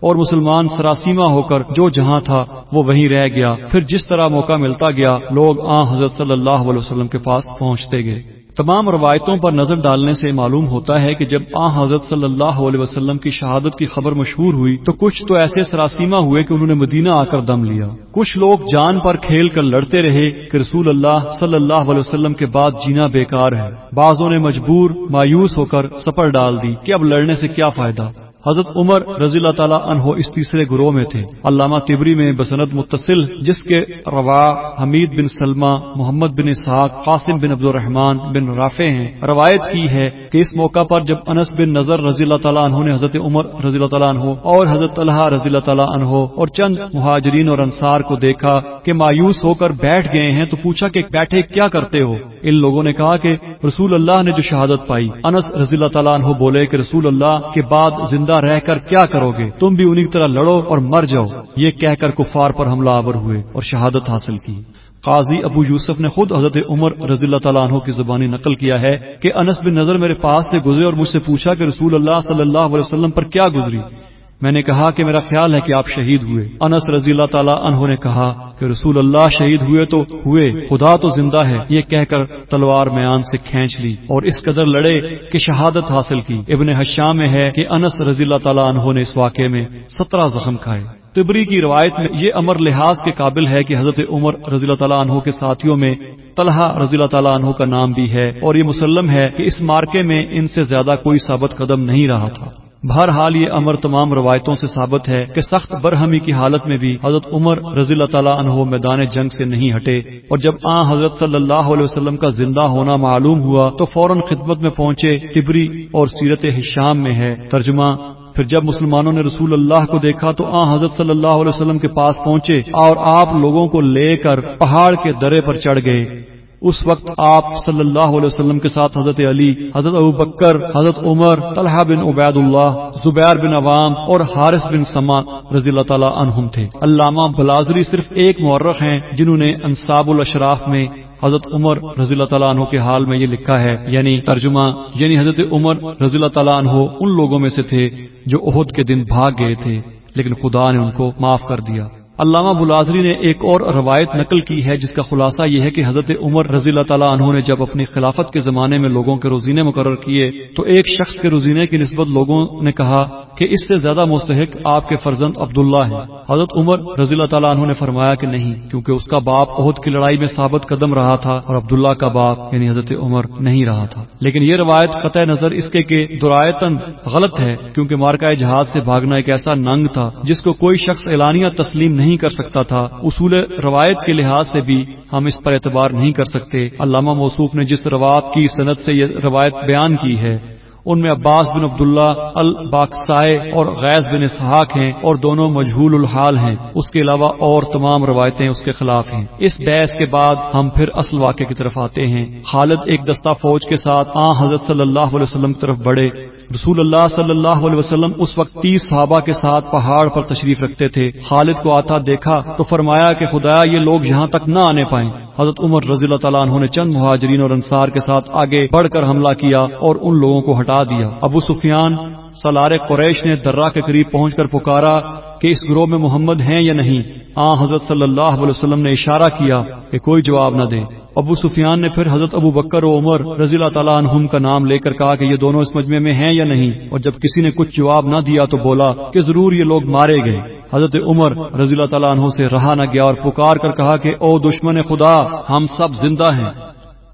اور مسلمان سراسیما ہو کر جو جہاں تھا وہ وہیں رہ گیا۔ پھر جس طرح موقع ملتا گیا، لوگ آ حضرت صلی اللہ علیہ وسلم کے پاس پہنچتے گئے۔ تمام روایتوں پر نظر ڈالنے سے معلوم ہوتا ہے کہ جب آ حضرت صلی اللہ علیہ وسلم کی شہادت کی خبر مشہور ہوئی تو کچھ تو ایسے سراسیما ہوئے کہ انہوں نے مدینہ آ کر دم لیا۔ کچھ لوگ جان پر کھیل کر لڑتے رہے کہ رسول اللہ صلی اللہ علیہ وسلم کے بعد جینا بیکار ہے۔ بعضوں نے مجبور، مایوس ہو کر سپر ڈال دی کہ اب لڑنے سے کیا فائدہ؟ حضرت عمر رضی اللہ تعالیٰ عنہ اس تیسرے گروہ میں تھے۔ علامہ تبری میں بسنت متصل، جس کے روا حمید بن سلمہ، محمد بن اسحاق، قاسم بن عبد الرحمان بن رافع ہیں۔ روایت کی ہے کہ اس موقع پر جب انس بن نظر رضی اللہ تعالیٰ عنہ نے حضرت عمر رضی اللہ تعالیٰ عنہ اور حضرت طلحہ رضی اللہ تعالیٰ عنہ اور چند مہاجرین اور انصار کو دیکھا کہ مایوس ہو کر بیٹھ گئے ہیں تو پوچھا کہ بیٹھے کیا کرتے ہو؟ ان لوگوں نے کہا کہ رسول اللہ نے جو شہادت پائی۔ انس رضی اللہ تعالیٰ عنہ بولے کہ رسول اللہ کے بعد زندہ رہ کر کیا کرو گے؟ تم بھی انہیں طرح لڑو اور مر جاؤ۔ یہ کہہ کر کفار پر حملہ آور ہوئے اور شہادت حاصل کی۔ قاضی ابو یوسف نے خود حضرت عمر رضی اللہ تعالیٰ عنہ کی زبانی نقل کیا ہے کہ انس بن نظر میرے پاس سے گزرے اور مجھ سے پوچھا کہ رسول اللہ صلی اللہ علیہ وسلم پر کیا گزری۔ میں نے کہا کہ میرا خیال ہے کہ آپ شہید ہوئے۔ انس رضی اللہ تعالیٰ عنہ نے کہا کہ رسول اللہ شہید ہوئے تو ہوئے، خدا تو زندہ ہے، یہ کہہ کر تلوار میان سے کھینچ لی اور اس قدر لڑے کہ شہادت حاصل کی۔ ابن حشام میں ہے کہ انس رضی اللہ تعالیٰ عنہ نے اس واقعے میں سترہ زخم کھائے۔ تبری کی روایت میں یہ امر لحاظ کے قابل ہے کہ حضرت عمر رضی اللہ تعالیٰ عنہ کے ساتھیوں میں طلحہ رضی اللہ تعالیٰ عنہ کا نام بھی ہے اور یہ مسلم ہے کہ اس مارکے میں ان سے زیادہ کوئی ثابت قدم نہیں رہا تھا۔ بہرحال یہ امر تمام روایتوں سے ثابت ہے کہ سخت برہمی کی حالت میں بھی حضرت عمر رضی اللہ تعالیٰ عنہ میدان جنگ سے نہیں ہٹے اور جب آ حضرت صلی اللہ علیہ وسلم کا زندہ ہونا معلوم ہوا تو فوراً خدمت میں پہنچے تبری اور سیرت حشام میں ہے۔ ترجمہ پھر جب مسلمانوں نے رسول اللہ کو دیکھا تو آ حضرت صلی اللہ علیہ وسلم کے پاس پہنچے اور آپ لوگوں کو لے کر پہاڑ کے درے پر چڑھ گئے۔ اس وقت آپ صلی اللہ علیہ وسلم کے ساتھ حضرت علی، حضرت ابو بکر، حضرت عمر، طلحہ بن عبید اللہ زبیر بن عوام اور حارث بن سما رضی اللہ تعالیٰ عنہم تھے۔ علامہ بلازری صرف ایک مورخ ہیں جنہوں نے انصاب الاشراف میں حضرت عمر رضی اللہ تعالیٰ عنہ کے حال میں یہ لکھا ہے۔ یعنی ترجمہ یعنی حضرت عمر رضی اللہ تعالیٰ عنہ ان لوگوں میں سے تھے جو عہد کے دن بھاگ گئے تھے، لیکن خدا نے ان کو معاف کر دیا۔ علامہ بلازری نے ایک اور روایت نقل کی ہے، جس کا خلاصہ یہ ہے کہ حضرت عمر رضی اللہ تعالیٰ عنہ نے جب اپنی خلافت کے زمانے میں لوگوں کے روزینے مقرر کیے، تو ایک شخص کے روزینے کی نسبت لوگوں نے کہا کہ اس سے زیادہ مستحق آپ کے فرزند عبداللہ ہیں۔ حضرت عمر رضی اللہ تعالیٰ عنہ نے فرمایا کہ نہیں، کیونکہ اس کا باپ عہد کی لڑائی میں ثابت قدم رہا تھا اور عبداللہ کا باپ یعنی حضرت عمر نہیں رہا تھا۔ لیکن یہ روایت قطع نظر اس کے کہ درایتن غلط ہے، کیونکہ مارکا جہاد سے بھاگنا ایک ایسا ننگ تھا جس کو کوئی شخص اعلانیہ تسلیم نہیں کر سکتا تھا۔ اصول روایت کے لحاظ سے بھی ہم اس پر اعتبار نہیں کر سکتے۔ علامہ موصوف نے جس روایت کی صنعت سے یہ روایت بیان کی ہے، ان میں عباس بن عبداللہ الباقسائے اور غیظ بن اسحاق ہیں اور دونوں مجہول الحال ہیں۔ اس کے علاوہ اور تمام روایتیں اس کے خلاف ہیں۔ اس بحث کے بعد ہم پھر اصل واقعے کی طرف آتے ہیں۔ خالد ایک دستہ فوج کے ساتھ آ حضرت صلی اللہ علیہ وسلم کی طرف بڑھے۔ رسول اللہ صلی اللہ علیہ وسلم اس وقت تیس صحابہ کے ساتھ پہاڑ پر تشریف رکھتے تھے۔ خالد کو آتا دیکھا تو فرمایا کہ خدایا، یہ لوگ یہاں تک نہ آنے پائیں۔ حضرت عمر رضی اللہ تعالیٰ عنہ نے چند مہاجرین اور انصار کے ساتھ آگے بڑھ کر حملہ کیا اور ان لوگوں کو ہٹا دیا۔ ابو سفیان، سلار قریش نے درہ کے قریب پہنچ کر پکارا کہ اس گروہ میں محمد ہیں یا نہیں۔ آ حضرت صلی اللہ علیہ وسلم نے اشارہ کیا کہ کوئی جواب نہ دے۔ ابو سفیان نے پھر حضرت ابو بکر و عمر رضی اللہ تعالیٰ عنہم کا نام لے کر کہا کہ یہ دونوں اس مجمع میں ہیں یا نہیں؟ اور جب کسی نے کچھ جواب نہ دیا تو بولا کہ ضرور یہ لوگ مارے گئے۔ حضرت عمر رضی اللہ تعالیٰ عنہ سے رہا نہ گیا اور پکار کر کہا کہ او دشمن خدا، ہم سب زندہ ہیں۔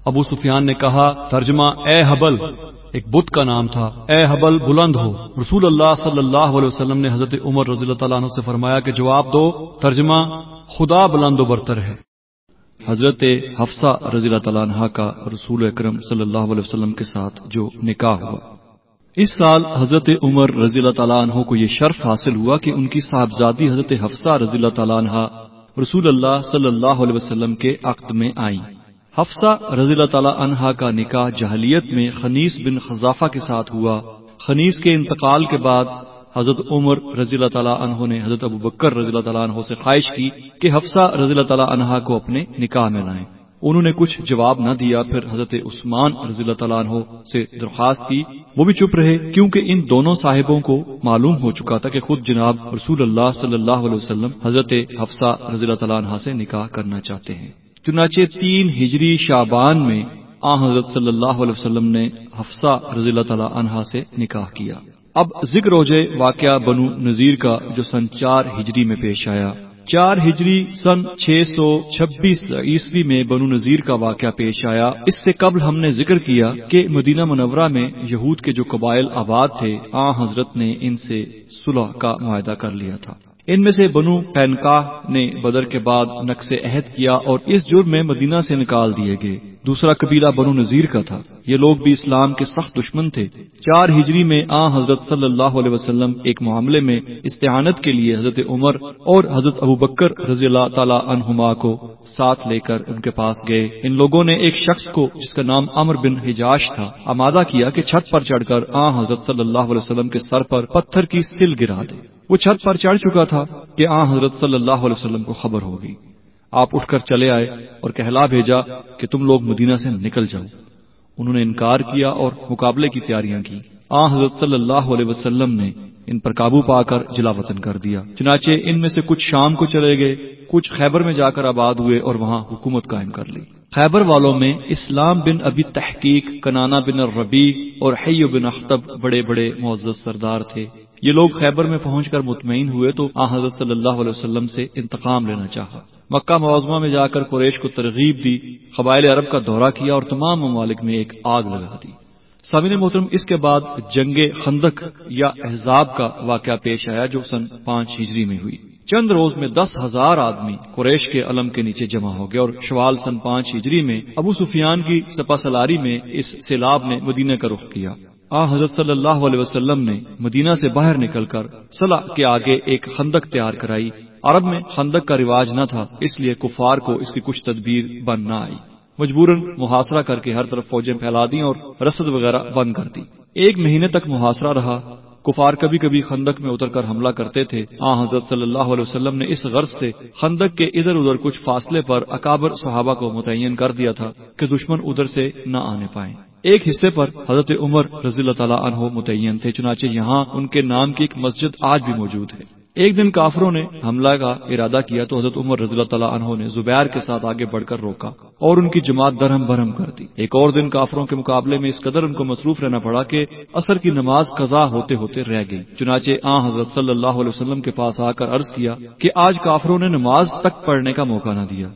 ابو سفیان نے کہا، ترجمہ اے حبل، ایک بت کا نام تھا۔ اے حبل، بلند ہو۔ رسول اللہ صلی اللہ علیہ وسلم نے حضرت عمر رضی اللہ تعالیٰ عنہ سے فرمایا کہ جواب دو، ترجمہ خدا بلند و برتر ہے۔ حضرت حفصہ رضی اللہ تعالیٰ عنہ کا رسول اکرم صلی اللہ علیہ وسلم کے ساتھ جو نکاح ہوا۔ اس سال حضرت عمر رضی اللہ تعالیٰ عنہ کو یہ شرف حاصل ہوا کہ ان کی صاحبزادی حضرت حفصہ رضی اللہ تعالیٰ عنہ رسول اللہ صلی اللہ علیہ وسلم کے عقد میں آئیں۔ حفصہ رضی اللہ تعالی عنہا کا نکاح جہلیت میں خنیس بن خزافہ کے ساتھ ہوا۔ خنیس کے انتقال کے بعد حضرت عمر رضی اللہ تعالیٰ عنہ نے حضرت ابو بکر رضی اللہ تعالیٰ عنہ سے خواہش کی کہ حفصہ رضی اللہ تعالیٰ عنہا کو اپنے نکاح میں لائیں۔ انہوں نے کچھ جواب نہ دیا، پھر حضرت عثمان رضی اللہ تعالیٰ عنہ سے درخواست کی۔ وہ بھی چپ رہے، کیونکہ ان دونوں صاحبوں کو معلوم ہو چکا تھا کہ خود جناب رسول اللہ صلی اللہ علیہ وسلم حضرت حفصہ رضی اللہ تعالیٰ عنہ سے نکاح کرنا چاہتے ہیں۔ چنانچہ تین ہجری شابان میں آ حضرت صلی اللہ علیہ وسلم نے حفصہ رضی اللہ تعالی عنہا سے نکاح کیا۔ اب ذکر ہو جائے واقعہ بنو نذیر کا جو سن چار ہجری میں پیش آیا۔ چار ہجری سن چھ سو چھبیس عیسوی میں بنو نذیر کا واقعہ پیش آیا۔ اس سے قبل ہم نے ذکر کیا کہ مدینہ منورہ میں یہود کے جو قبائل آباد تھے آ حضرت نے ان سے صلح کا معاہدہ کر لیا تھا۔ ان میں سے بنو پینکا نے بدر کے بعد نقص عہد کیا اور اس جرم میں مدینہ سے نکال دیے گئے۔ دوسرا قبیلہ بنو نذیر کا تھا۔ یہ لوگ بھی اسلام کے سخت دشمن تھے۔ چار ہجری میں آ حضرت صلی اللہ علیہ وسلم ایک معاملے میں استعانت کے لیے حضرت عمر اور حضرت ابو بکر رضی اللہ تعالی عنہما کو ساتھ لے کر ان کے پاس گئے۔ ان لوگوں نے ایک شخص کو، جس کا نام امر بن حجاش تھا، آمادہ کیا کہ چھت پر چڑھ کر آ حضرت صلی اللہ علیہ وسلم کے سر پر پتھر کی سل گرا دے۔ وہ چھت پر چڑھ چکا تھا کہ آ، حضرت صلی اللہ علیہ وسلم کو خبر ہوگی۔ آپ اٹھ کر چلے آئے اور کہلا بھیجا کہ تم لوگ مدینہ سے نکل جاؤ۔ انہوں نے انکار کیا اور مقابلے کی تیاریاں کی۔ آ، حضرت صلی اللہ علیہ وسلم نے ان پر قابو پا کر جلا وطن کر دیا۔ چنانچہ ان میں سے کچھ شام کو چلے گئے، کچھ خیبر میں جا کر آباد ہوئے اور وہاں حکومت قائم کر لی۔ خیبر والوں میں اسلام بن ابی تحقیق کنانا بن الربی اور حیو بن اختب بڑے بڑے معزز سردار تھے۔ یہ لوگ خیبر میں پہنچ کر مطمئن ہوئے تو آ حضرت صلی اللہ علیہ وسلم سے انتقام لینا چاہا۔ مکہ معظمہ میں جا کر قریش کو ترغیب دی، قبائل عرب کا دورہ کیا اور تمام ممالک میں ایک آگ لگا دی۔ سامین محترم، اس کے بعد جنگ خندق یا احزاب کا واقعہ پیش آیا جو سن پانچ ہجری میں ہوئی۔ چند روز میں دس ہزار آدمی قریش کے علم کے نیچے جمع ہو گئے اور شوال سن پانچ ہجری میں ابو سفیان کی سپا سلاری میں اس سیلاب نے مدینہ کا رخ کیا۔ آ، حضرت صلی اللہ علیہ وسلم نے مدینہ سے باہر نکل کر صلاح کے آگے ایک خندق تیار کرائی۔ عرب میں خندق کا رواج نہ تھا، اس لیے کفار کو اس کی کچھ تدبیر بن نہ آئی۔ مجبوراً محاصرہ کر کے ہر طرف فوجیں پھیلا دی اور رسد وغیرہ بند کر دی۔ ایک مہینے تک محاصرہ رہا۔ کفار کبھی کبھی خندق میں اتر کر حملہ کرتے تھے۔ آ، حضرت صلی اللہ علیہ وسلم نے اس غرض سے خندق کے ادھر ادھر کچھ فاصلے پر اکابر صحابہ کو متعین کر دیا تھا کہ دشمن ادھر سے نہ آنے پائیں۔ ایک حصے پر حضرت عمر رضی اللہ تعالیٰ عنہ متعین تھے، چنانچہ یہاں ان کے نام کی ایک مسجد آج بھی موجود ہے۔ ایک دن کافروں نے حملہ کا ارادہ کیا تو حضرت عمر رضی اللہ تعالیٰ عنہ نے زبیر کے ساتھ آگے بڑھ کر روکا اور ان کی جماعت درہم برہم کر دی۔ ایک اور دن کافروں کے مقابلے میں اس قدر ان کو مصروف رہنا پڑا کہ اثر کی نماز قضا ہوتے ہوتے رہ گئی۔ چنانچہ آ حضرت صلی اللہ علیہ وسلم کے پاس آ کر عرض کیا کہ آج کافروں نے نماز تک پڑھنے کا موقع نہ دیا۔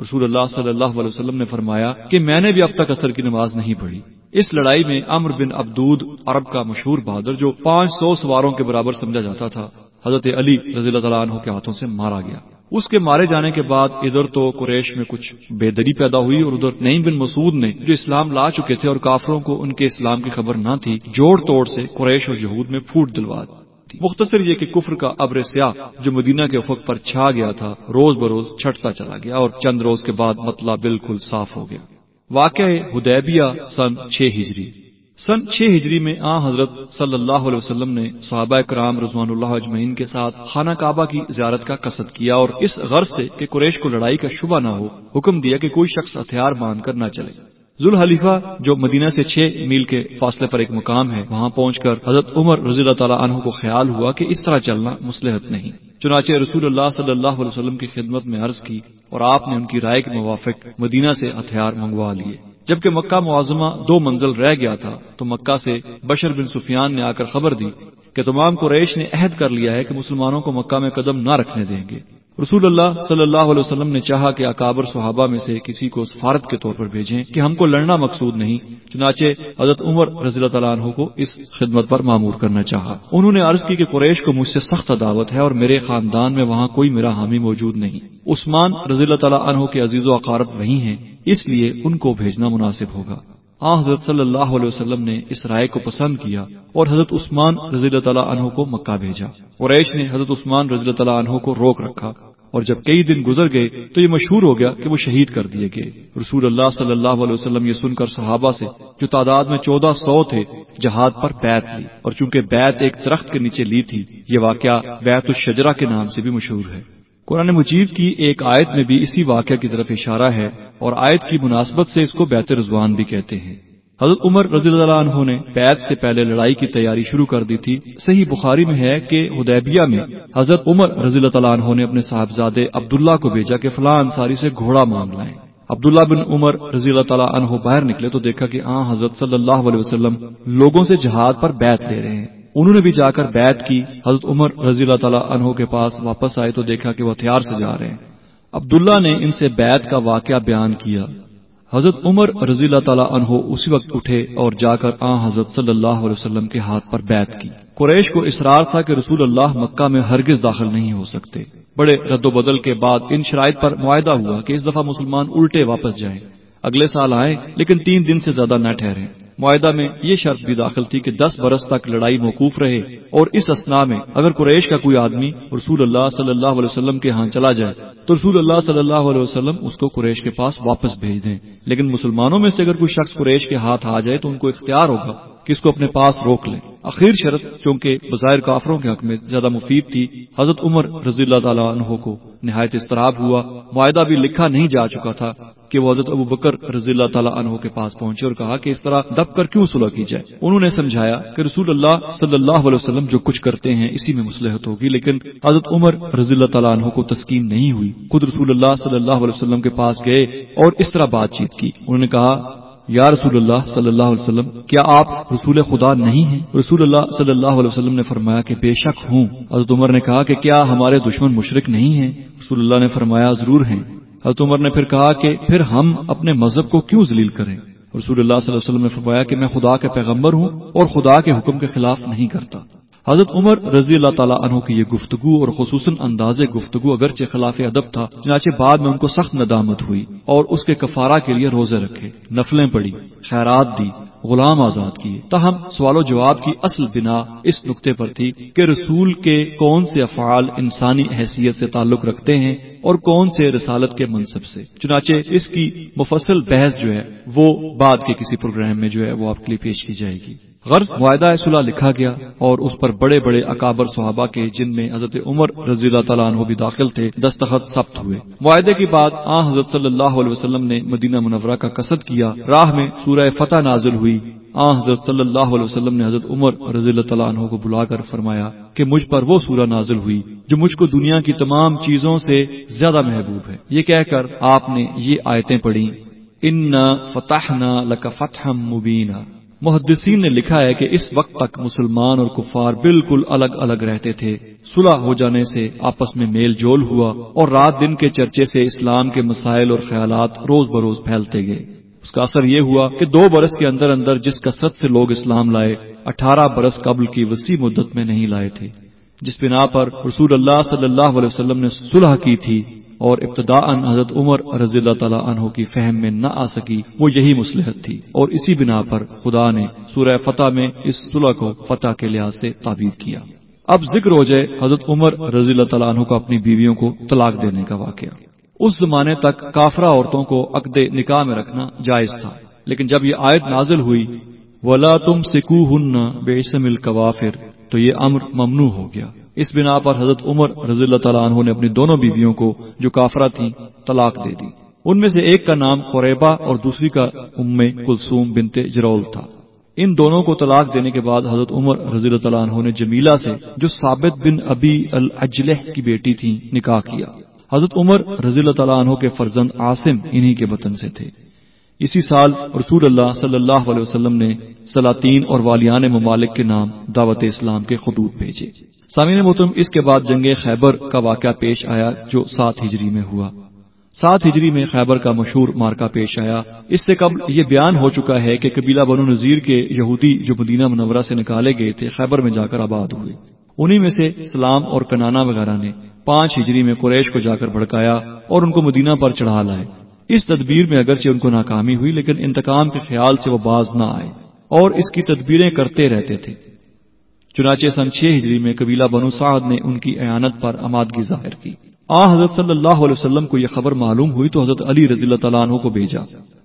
رسول اللہ صلی اللہ علیہ وسلم نے فرمایا کہ میں نے بھی اب تک اثر کی نماز نہیں پڑھی۔ اس لڑائی میں امر بن عبدود عرب کا مشہور بہادر جو پانچ سو سواروں کے برابر سمجھا جاتا تھا، حضرت علی رضی اللہ تعالیٰ عنہ کے ہاتھوں سے مارا گیا۔ اس کے مارے جانے کے بعد ادھر تو قریش میں کچھ بے دری پیدا ہوئی اور ادھر نئی بن مسعود نے جو اسلام لا چکے تھے اور کافروں کو ان کے اسلام کی خبر نہ تھی، جوڑ توڑ سے قریش اور یہود میں پھوٹ دلوا مختصر یہ کہ کفر کا ابر سیاہ جو مدینہ کے افق پر چھا گیا تھا، روز بروز چھٹتا چلا گیا اور چند روز کے بعد مطلع بالکل صاف ہو گیا۔ واقع ہدیبیہ سن چھ ہجری۔ سن چھ ہجری میں آ حضرت صلی اللہ علیہ وسلم نے صحابہ کرام رضوان اللہ اجمعین کے ساتھ خانہ کعبہ کی زیارت کا قصد کیا اور اس غرض سے کہ قریش کو لڑائی کا شبہ نہ ہو، حکم دیا کہ کوئی شخص ہتھیار باندھ کر نہ چلے۔ ذوالحلیفہ، جو مدینہ سے چھ میل کے فاصلے پر ایک مقام ہے، وہاں پہنچ کر حضرت عمر رضی اللہ تعالیٰ عنہ کو خیال ہوا کہ اس طرح چلنا مسلحت نہیں۔ چنانچہ رسول اللہ صلی اللہ علیہ وسلم کی خدمت میں عرض کی اور آپ نے ان کی رائے کے موافق مدینہ سے ہتھیار منگوا لیے۔ جبکہ مکہ معظمہ دو منزل رہ گیا تھا، تو مکہ سے بشر بن سفیان نے آ کر خبر دی کہ تمام قریش نے عہد کر لیا ہے کہ مسلمانوں کو مکہ میں قدم نہ رکھنے دیں گے۔ رسول اللہ صلی اللہ علیہ وسلم نے چاہا کہ اکابر صحابہ میں سے کسی کو سفارت کے طور پر بھیجیں کہ ہم کو لڑنا مقصود نہیں، چنانچہ حضرت عمر رضی اللہ تعالیٰ عنہ کو اس خدمت پر معمور کرنا چاہا۔ انہوں نے عرض کی کہ قریش کو مجھ سے سخت عداوت ہے اور میرے خاندان میں وہاں کوئی میرا حامی موجود نہیں۔ عثمان رضی اللہ تعالیٰ عنہ کے عزیز و اقارب وہی ہیں، اس لیے ان کو بھیجنا مناسب ہوگا۔ آ حضرت صلی اللہ علیہ وسلم نے اس رائے کو پسند کیا اور حضرت عثمان رضی اللہ تعالیٰ عنہ کو مکہ بھیجا۔ قریش نے حضرت عثمان رضی اللہ تعالیٰ عنہ کو روک رکھا۔ اور جب کئی دن گزر گئے تو یہ مشہور ہو گیا کہ وہ شہید کر دیے گئے۔ رسول اللہ صلی اللہ علیہ وسلم یہ سن کر صحابہ سے، جو تعداد میں چودہ سو تھے، جہاد پر بیت لی۔ اور چونکہ بیت ایک درخت کے نیچے لی تھی، یہ واقعہ بیت الشجرا کے نام سے بھی مشہور ہے۔ قرآن مجید کی ایک آیت میں بھی اسی واقعہ کی طرف اشارہ ہے اور آیت کی مناسبت سے اس کو بیت رضوان بھی کہتے ہیں۔ حضرت عمر رضی اللہ عنہ نے بیت سے پہلے لڑائی کی تیاری شروع کر دی تھی۔ صحیح بخاری میں ہے کہ ہدیبیہ میں حضرت عمر رضی اللہ عنہ نے اپنے صاحبزادے عبداللہ کو بھیجا کہ فلاں انصاری سے گھوڑا مانگ لائیں۔ عبداللہ بن عمر رضی اللہ تعالیٰ عنہ باہر نکلے تو دیکھا کہ آ حضرت صلی اللہ علیہ وسلم لوگوں سے جہاد پر بیت لے رہے ہیں۔ انہوں نے بھی جا کر بیت کی۔ حضرت عمر رضی اللہ تعالیٰ عنہ کے پاس واپس آئے تو دیکھا کہ وہ ہتھیار سے جا رہے ہیں۔ عبداللہ نے ان سے بیت کا واقعہ بیان کیا۔ حضرت عمر رضی اللہ تعالیٰ عنہ اسی وقت اٹھے اور جا کر آ حضرت صلی اللہ علیہ وسلم کے ہاتھ پر بیت کی۔ قریش کو اصرار تھا کہ رسول اللہ مکہ میں ہرگز داخل نہیں ہو سکتے۔ بڑے رد و بدل کے بعد ان شرائط پر معاہدہ ہوا کہ اس دفعہ مسلمان الٹے واپس جائیں۔ اگلے سال آئیں، لیکن تین دن سے زیادہ نہ ٹھہرے معاہدہ میں یہ شرط بھی داخل تھی کہ دس برس تک لڑائی موقوف رہے اور اس اسنا میں اگر قریش کا کوئی آدمی رسول اللہ صلی اللہ علیہ وسلم کے ہاں چلا جائے تو رسول اللہ صلی اللہ علیہ وسلم اس کو قریش کے پاس واپس بھیج دیں۔ لیکن مسلمانوں میں سے اگر کوئی شخص قریش کے ہاتھ آ جائے تو ان کو اختیار ہوگا۔ کہ اس کو اپنے پاس روک لیں۔ اخیر شرط چونکہ بظاہر کافروں کے حق میں زیادہ مفید تھی، حضرت عمر رضی اللہ تعالیٰ عنہ کو نہایت اضطراب ہوا، معاہدہ بھی لکھا نہیں جا چکا تھا کہ وہ حضرت ابو بکر رضی اللہ تعالیٰ عنہ کے پاس پہنچے اور کہا کہ اس طرح دب کر کیوں صلح کی جائے؟ انہوں نے سمجھایا کہ رسول اللہ صلی اللہ علیہ وسلم جو کچھ کرتے ہیں اسی میں مسلحت ہوگی، لیکن حضرت عمر رضی اللہ تعالیٰ عنہ کو تسکین نہیں ہوئی۔ خود رسول اللہ صلی اللہ علیہ وسلم کے پاس گئے اور اس طرح بات چیت کی۔ انہوں نے کہا یا رسول اللہ صلی اللہ علیہ وسلم، کیا آپ رسول خدا نہیں ہیں؟ رسول اللہ صلی اللہ علیہ وسلم نے فرمایا کہ بے شک ہوں۔ حضرت عمر نے کہا کہ کیا ہمارے دشمن مشرق نہیں ہیں؟ رسول اللہ نے فرمایا، ضرور ہیں۔ حضرت عمر نے پھر کہا کہ پھر ہم اپنے مذہب کو کیوں ذلیل کریں؟ رسول اللہ صلی اللہ علیہ وسلم نے فرمایا کہ میں خدا کے پیغمبر ہوں اور خدا کے حکم کے خلاف نہیں کرتا۔ حضرت عمر رضی اللہ تعالیٰ عنہ کی یہ گفتگو اور خصوصاً انداز گفتگو اگرچہ خلاف ادب تھا، چنانچہ بعد میں ان کو سخت ندامت ہوئی اور اس کے کفارہ کے لیے روزے رکھے، نفلیں پڑی، خیرات دی، غلام آزاد کیے۔ تاہم، سوال و جواب کی اصل بنا اس نقطے پر تھی کہ رسول کے کون سے افعال انسانی حیثیت سے تعلق رکھتے ہیں اور کون سے رسالت کے منصب سے؟ چنانچہ اس کی مفصل بحث جو ہے، وہ بعد کے کسی پروگرام میں جو ہے، وہ آپ کے لیے پیش کی جائے گی۔ غرض معاہدہ صلاح لکھا گیا اور اس پر بڑے بڑے اکابر صحابہ کے، جن میں حضرت عمر رضی اللہ تعالیٰ عنہ بھی داخل تھے، دستخط ثبت ہوئے۔ معاہدے کے بعد آ حضرت صلی اللہ علیہ وسلم نے مدینہ منورہ کا قصد کیا۔ راہ میں سورہ فتح نازل ہوئی۔ آ حضرت صلی اللہ علیہ وسلم نے حضرت عمر رضی اللہ تعالیٰ عنہ کو بلا کر فرمایا کہ مجھ پر وہ سورہ نازل ہوئی جو مجھ کو دنیا کی تمام چیزوں سے زیادہ محبوب ہے۔ یہ کہہ کر آپ نے یہ آیتیں پڑھی ان فتح نہ لک فتح مبینہ محدثین نے لکھا ہے کہ اس وقت تک مسلمان اور کفار بالکل الگ الگ رہتے تھے۔ صلح ہو جانے سے آپس میں میل جول ہوا اور رات دن کے چرچے سے اسلام کے مسائل اور خیالات روز بروز پھیلتے گئے۔ اس کا اثر یہ ہوا کہ دو برس کے اندر اندر جس کثرت سے لوگ اسلام لائے، اٹھارہ برس قبل کی وسیع مدت میں نہیں لائے تھے، جس بنا پر رسول اللہ صلی اللہ علیہ وسلم نے صلح کی تھی اور ابتدا حضرت عمر رضی اللہ تعالیٰ عنہ کی فہم میں نہ آ سکی، وہ یہی مسلحت تھی۔ اور اسی بنا پر خدا نے سورہ فتح میں اس صلح کو فتح کے لحاظ سے تعبیر کیا۔ اب ذکر ہو جائے حضرت عمر رضی اللہ تعالیٰ عنہ کو اپنی بیویوں کو طلاق دینے کا واقعہ۔ اس زمانے تک کافرہ عورتوں کو عقد نکاح میں رکھنا جائز تھا۔ لیکن جب یہ آیت نازل ہوئی، ولا تم سکو ہن بے اسم تو یہ امر ممنوع ہو گیا۔ اس بنا پر حضرت عمر رضی اللہ تعالیٰ عنہ نے اپنی دونوں بیویوں کو جو کافرہ تھیں، طلاق دے دی۔ ان میں سے ایک کا نام قریبا اور دوسری کا ام کلثوم بنت جرول تھا۔ ان دونوں کو طلاق دینے کے بعد حضرت عمر رضی اللہ تعالیٰ عنہ نے جمیلہ سے جو ثابت بن ابی الجلح کی بیٹی تھی نکاح کیا۔ حضرت عمر رضی اللہ تعالیٰ عنہ کے فرزند عاصم انہی کے وطن سے تھے۔ اسی سال رسول اللہ صلی اللہ علیہ وسلم نے سلاطین اور والیان ممالک کے نام دعوت اسلام کے خطوط بھیجے۔ سامعین محترم، اس کے بعد جنگ خیبر کا واقعہ پیش آیا جو سات ہجری میں ہوا۔ سات ہجری میں خیبر کا مشہور مارکا پیش آیا۔ اس سے قبل یہ بیان ہو چکا ہے کہ قبیلہ بنو نذیر کے یہودی جو مدینہ منورہ سے نکالے گئے تھے، خیبر میں جا کر آباد ہوئے۔ انہی میں سے سلام اور کنانا وغیرہ نے پانچ ہجری میں قریش کو جا کر بھڑکایا اور ان کو مدینہ پر چڑھا لائے۔ اس تدبیر میں اگرچہ ان کو ناکامی ہوئی، لیکن انتقام کے خیال سے وہ باز نہ آئے اور اس کی تدبیریں کرتے رہتے تھے۔ چنانچہ سن چھ ہجری میں قبیلہ بنو سعد نے ان کی اعانت پر آمادگی ظاہر کی۔ آ، حضرت صلی اللہ علیہ وسلم کو یہ خبر معلوم ہوئی تو حضرت علی رضی اللہ تعالیٰ عنہ کو بھیجا۔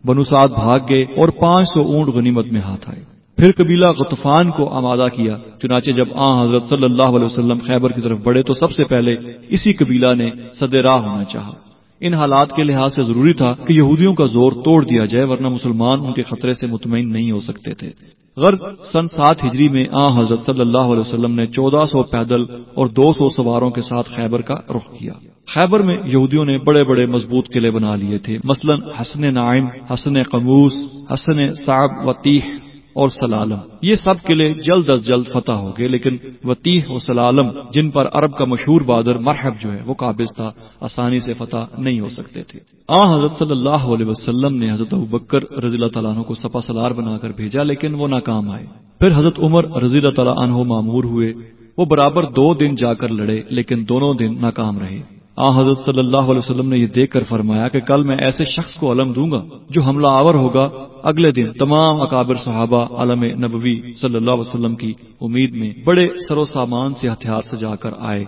بنو سعد بھاگ گئے اور پانچ سو اونٹ غنیمت میں ہاتھ آئے۔ پھر قبیلہ غطفان کو آمادہ کیا، چنانچہ جب آ حضرت صلی اللہ علیہ وسلم خیبر کی طرف بڑھے تو سب سے پہلے اسی قبیلہ نے صد راہ ہونا چاہا۔ ان حالات کے لحاظ سے ضروری تھا کہ یہودیوں کا زور توڑ دیا جائے، ورنہ مسلمان ان کے خطرے سے مطمئن نہیں ہو سکتے تھے۔ غرض سن سات ہجری میں آ حضرت صلی اللہ علیہ وسلم نے چودہ سو پیدل اور دو سو سواروں کے ساتھ خیبر کا رخ کیا۔ خیبر میں یہودیوں نے بڑے بڑے مضبوط قلعے بنا لیے تھے، مثلا حسن نائم حسن قموس، حسن صاحب وطیح اور سلالم۔ یہ سب قلعے جلد از جلد فتح ہو گئے، لیکن وطیح و سلالم، جن پر عرب کا مشہور بادر مرحب جو ہے، وہ قابض تھا، آسانی سے فتح نہیں ہو سکتے تھے۔ آ، حضرت صلی اللہ علیہ وسلم نے حضرت بکر رضی اللہ تعالیٰ عنہ کو سپا سلار بنا کر بھیجا، لیکن وہ ناکام آئے۔ پھر حضرت عمر رضی اللہ تعالیٰ عنہ معمور ہوئے۔ وہ برابر دو دن جا کر لڑے، لیکن دونوں دن ناکام رہے۔ آ، حضرت صلی اللہ علیہ وسلم نے یہ دیکھ کر فرمایا کہ کل میں ایسے شخص کو علم دوں گا جو حملہ آور ہوگا اگلے دن تمام اکابر صحابہ علم نبوی صلی اللہ علیہ وسلم کی امید میں بڑے سر و سامان سے ہتھیار سجا کر آئے۔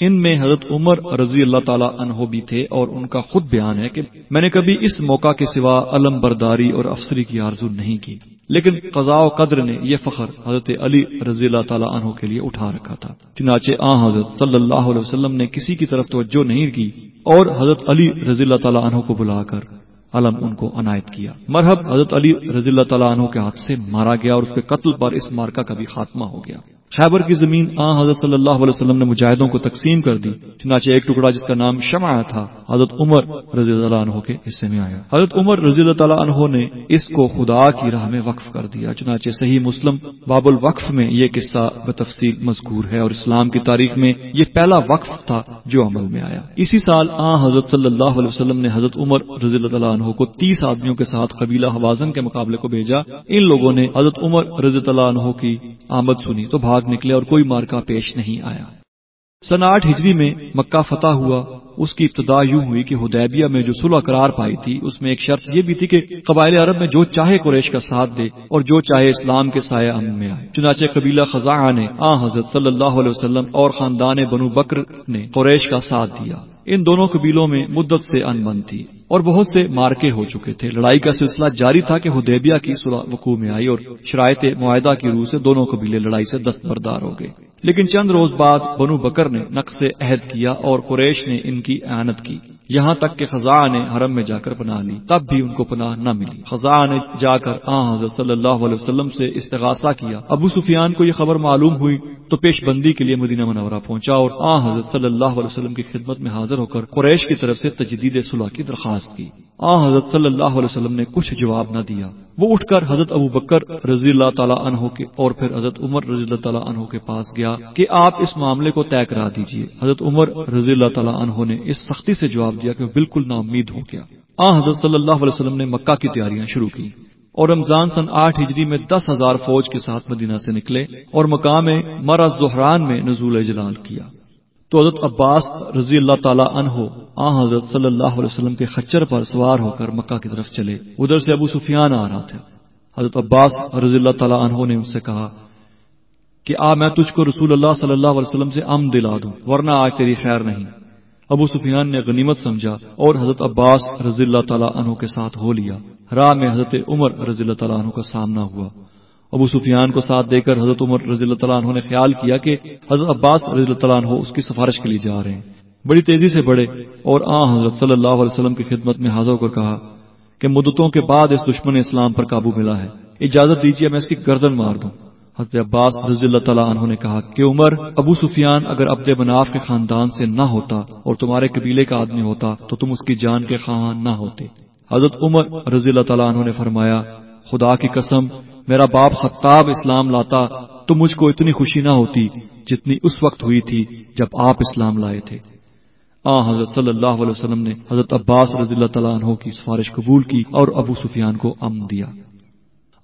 ان میں حضرت عمر رضی اللہ تعالیٰ عنہ بھی تھے اور ان کا خود بیان ہے کہ میں نے کبھی اس موقع کے سوا علم برداری اور افسری کی آرزو نہیں کی۔ لیکن قضاء و قدر نے یہ فخر حضرت علی رضی اللہ تعالیٰ عنہ کے لیے اٹھا رکھا تھا۔ چنانچہ آ حضرت صلی اللہ علیہ وسلم نے کسی کی طرف توجہ نہیں کی اور حضرت علی رضی اللہ تعالیٰ عنہ کو بلا کر علم ان کو عنایت کیا۔ مرحب حضرت علی رضی اللہ تعالیٰ عنہ کے ہاتھ سے مارا گیا اور اس کے قتل پر اس مارکا کا بھی خاتمہ ہو گیا۔ خیبر کی زمین آ حضرت صلی اللہ علیہ وسلم نے مجاہدوں کو تقسیم کر دی، چنانچہ ایک ٹکڑا جس کا نام شمع تھا، حضرت عمر رضی اللہ عنہ کے حصے میں آیا۔ حضرت عمر رضی اللہ تعالیٰ عنہ نے اس کو خدا کی راہ میں وقف کر دیا، چنانچہ صحیح مسلم باب الوقف میں یہ قصہ بتفصیل مذکور ہے اور اسلام کی تاریخ میں یہ پہلا وقف تھا جو عمل میں آیا۔ اسی سال آ حضرت صلی اللہ علیہ وسلم نے حضرت عمر رضی اللہ تعالیٰ عنہ کو تیس آدمیوں کے ساتھ قبیلہ حوازن کے مقابلے کو بھیجا۔ ان لوگوں نے حضرت عمر رضی اللہ عنہ کی آمد سنی تو بھاگ نکلے اور کوئی مارکا پیش نہیں آیا۔ سن آٹھ ہجری میں مکہ فتح ہوا۔ اس کی ابتدا یوں ہوئی کہ ہدیبیہ میں جو صلح قرار پائی تھی، اس میں ایک شرط یہ بھی تھی کہ قبائل عرب میں جو چاہے قریش کا ساتھ دے اور جو چاہے اسلام کے سائے امن میں آئے۔ چنانچہ قبیلہ خزاں نے آ حضرت صلی اللہ علیہ وسلم اور خاندان بنو بکر نے قریش کا ساتھ دیا۔ ان دونوں قبیلوں میں مدت سے ان بن تھی اور بہت سے مارکے ہو چکے تھے۔ لڑائی کا سلسلہ جاری تھا کہ ہدیبیہ کی صلح وقوع میں آئی اور شرائط معاہدہ کی روح سے دونوں قبیلے لڑائی سے دستبردار ہو گئے۔ لیکن چند روز بعد بنو بکر نے نقص عہد کیا اور قریش نے ان کی اعانت کی۔ یہاں تک کہ خزاں نے حرم میں جا کر پناہ لی، تب بھی ان کو پناہ نہ ملی۔ خزاں نے جا کر آ حضرت صلی اللہ علیہ وسلم سے استغاثہ کیا۔ ابو سفیان کو یہ خبر معلوم ہوئی تو پیش بندی کے لیے مدینہ منورہ پہنچا اور آ حضرت صلی اللہ علیہ وسلم کی خدمت میں حاضر ہو کر قریش کی طرف سے تجدید صلح کی درخواست کی۔ آ حضرت صلی اللہ علیہ وسلم نے کچھ جواب نہ دیا۔ وہ اٹھ کر حضرت ابو بکر رضی اللہ تعالیٰ عنہ کے اور پھر حضرت عمر رضی اللہ تعالیٰ عنہ کے پاس گیا کہ آپ اس معاملے کو طے کرا دیجیے حضرت عمر رضی اللہ تعالیٰ عنہ نے اس سختی سے جواب جواب دیا کہ بالکل نا امید ہو گیا۔ آ حضرت صلی اللہ علیہ وسلم نے مکہ کی تیاریاں شروع کی اور رمضان سن آٹھ ہجری میں دس ہزار فوج کے ساتھ مدینہ سے نکلے اور مقام مرا زہران میں نزول جلال کیا۔ تو حضرت عباس رضی اللہ تعالیٰ عنہ آ حضرت صلی اللہ علیہ وسلم کے خچر پر سوار ہو کر مکہ کی طرف چلے۔ ادھر سے ابو سفیان آ رہا تھا۔ حضرت عباس رضی اللہ تعالیٰ عنہ نے اس سے کہا کہ آ، میں تجھ کو رسول اللہ صلی اللہ علیہ وسلم سے ام دلا دوں، ورنہ آج تیری خیر نہیں۔ ابو سفیان نے غنیمت سمجھا اور حضرت عباس رضی اللہ تعالیٰ عنہ کے ساتھ ہو لیا۔ راہ میں حضرت عمر رضی اللہ تعالیٰ عنہ کا سامنا ہوا۔ ابو سفیان کو ساتھ دے کر حضرت عمر رضی اللہ تعالیٰ عنہ نے خیال کیا کہ حضرت عباس رضی اللہ تعالیٰ عنہ اس کی سفارش کے لیے جا رہے ہیں۔ بڑی تیزی سے بڑھے اور آ، حضرت صلی اللہ علیہ وسلم کی خدمت میں حاضر کر کہا کہ مدتوں کے بعد اس دشمن اسلام پر قابو ملا ہے۔ اجازت دیجیے میں اس کی گردن مار دوں۔ حضرت عباس رضی اللہ تعالیٰ عنہ نے کہا کہ عمر، ابو سفیان اگر عبد مناف کے خاندان سے نہ ہوتا اور تمہارے قبیلے کا آدمی ہوتا تو تم اس کی جان کے خواہاں نہ ہوتے۔ حضرت عمر رضی اللہ تعالیٰ عنہ نے فرمایا، خدا کی قسم، میرا باپ خطاب اسلام لاتا تو مجھ کو اتنی خوشی نہ ہوتی جتنی اس وقت ہوئی تھی جب آپ اسلام لائے تھے۔ آ، حضرت صلی اللہ علیہ وسلم نے حضرت عباس رضی اللہ تعالیٰ عنہ کی سفارش قبول کی اور ابو سفیان کو امن دیا۔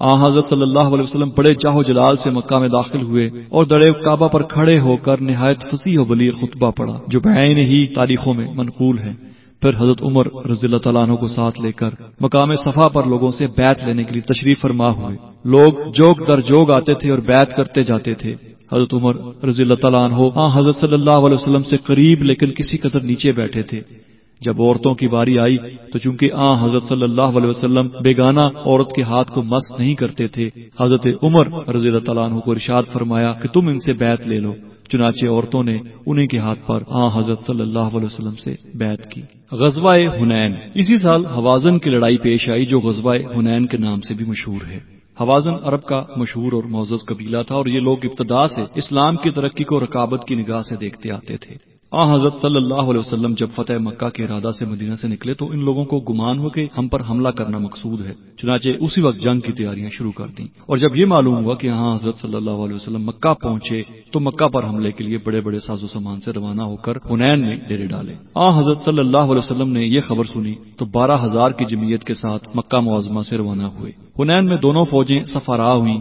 آ، حضرت صلی اللہ علیہ وسلم بڑے چاہو جلال سے مکہ میں داخل ہوئے اور دڑے کعبہ پر کھڑے ہو کر نہایت فصیح و بلی خطبہ پڑا جو بہین ہی تاریخوں میں منقول ہے پھر حضرت عمر رضی اللہ تعالیٰ عنہ کو ساتھ لے کر مقام صفا پر لوگوں سے بیت لینے کے لیے تشریف فرما ہوئے۔ لوگ جوگ در جوگ آتے تھے اور بیت کرتے جاتے تھے۔ حضرت عمر رضی اللہ تعالیٰ عنہ ہاں حضرت صلی اللہ علیہ وسلم سے قریب لیکن کسی قدر نیچے بیٹھے تھے۔ جب عورتوں کی باری آئی تو چونکہ آ، حضرت صلی اللہ علیہ وسلم بیگانہ عورت کے ہاتھ کو مس نہیں کرتے تھے، حضرت عمر رضی اللہ تعالیٰ عنہ کو ارشاد فرمایا کہ تم ان سے بیت لے لو، چنانچہ عورتوں نے انہیں کے ہاتھ پر آ، حضرت صلی اللہ علیہ وسلم سے بیت کی۔ غزوہ ہنین اسی سال حوازن کی لڑائی پیش آئی جو غزوہ ہنین کے نام سے بھی مشہور ہے۔ حوازن عرب کا مشہور اور معزز قبیلہ تھا اور یہ لوگ ابتدا سے اسلام کی ترقی کو رکابت کی نگاہ سے دیکھتے آتے تھے۔ آ حضرت صلی اللہ علیہ وسلم جب فتح مکہ کے ارادہ سے مدینہ سے نکلے تو ان لوگوں کو گمان ہو کہ ہم پر حملہ کرنا مقصود ہے، چنانچہ اسی وقت جنگ کی تیاریاں شروع کر دیں۔ اور جب یہ معلوم ہوا کہ ہاں حضرت صلی اللہ علیہ وسلم مکہ پہنچے، تو مکہ پر حملے کے لیے بڑے بڑے ساز و سامان سے روانہ ہو کر ہنین میں ڈیرے ڈالے۔ آ حضرت صلی اللہ علیہ وسلم نے یہ خبر سنی تو بارہ ہزار کی جمعیت کے ساتھ مکہ معظمہ سے روانہ ہوئے۔ ہنین میں دونوں فوجیں سفارا ہوئی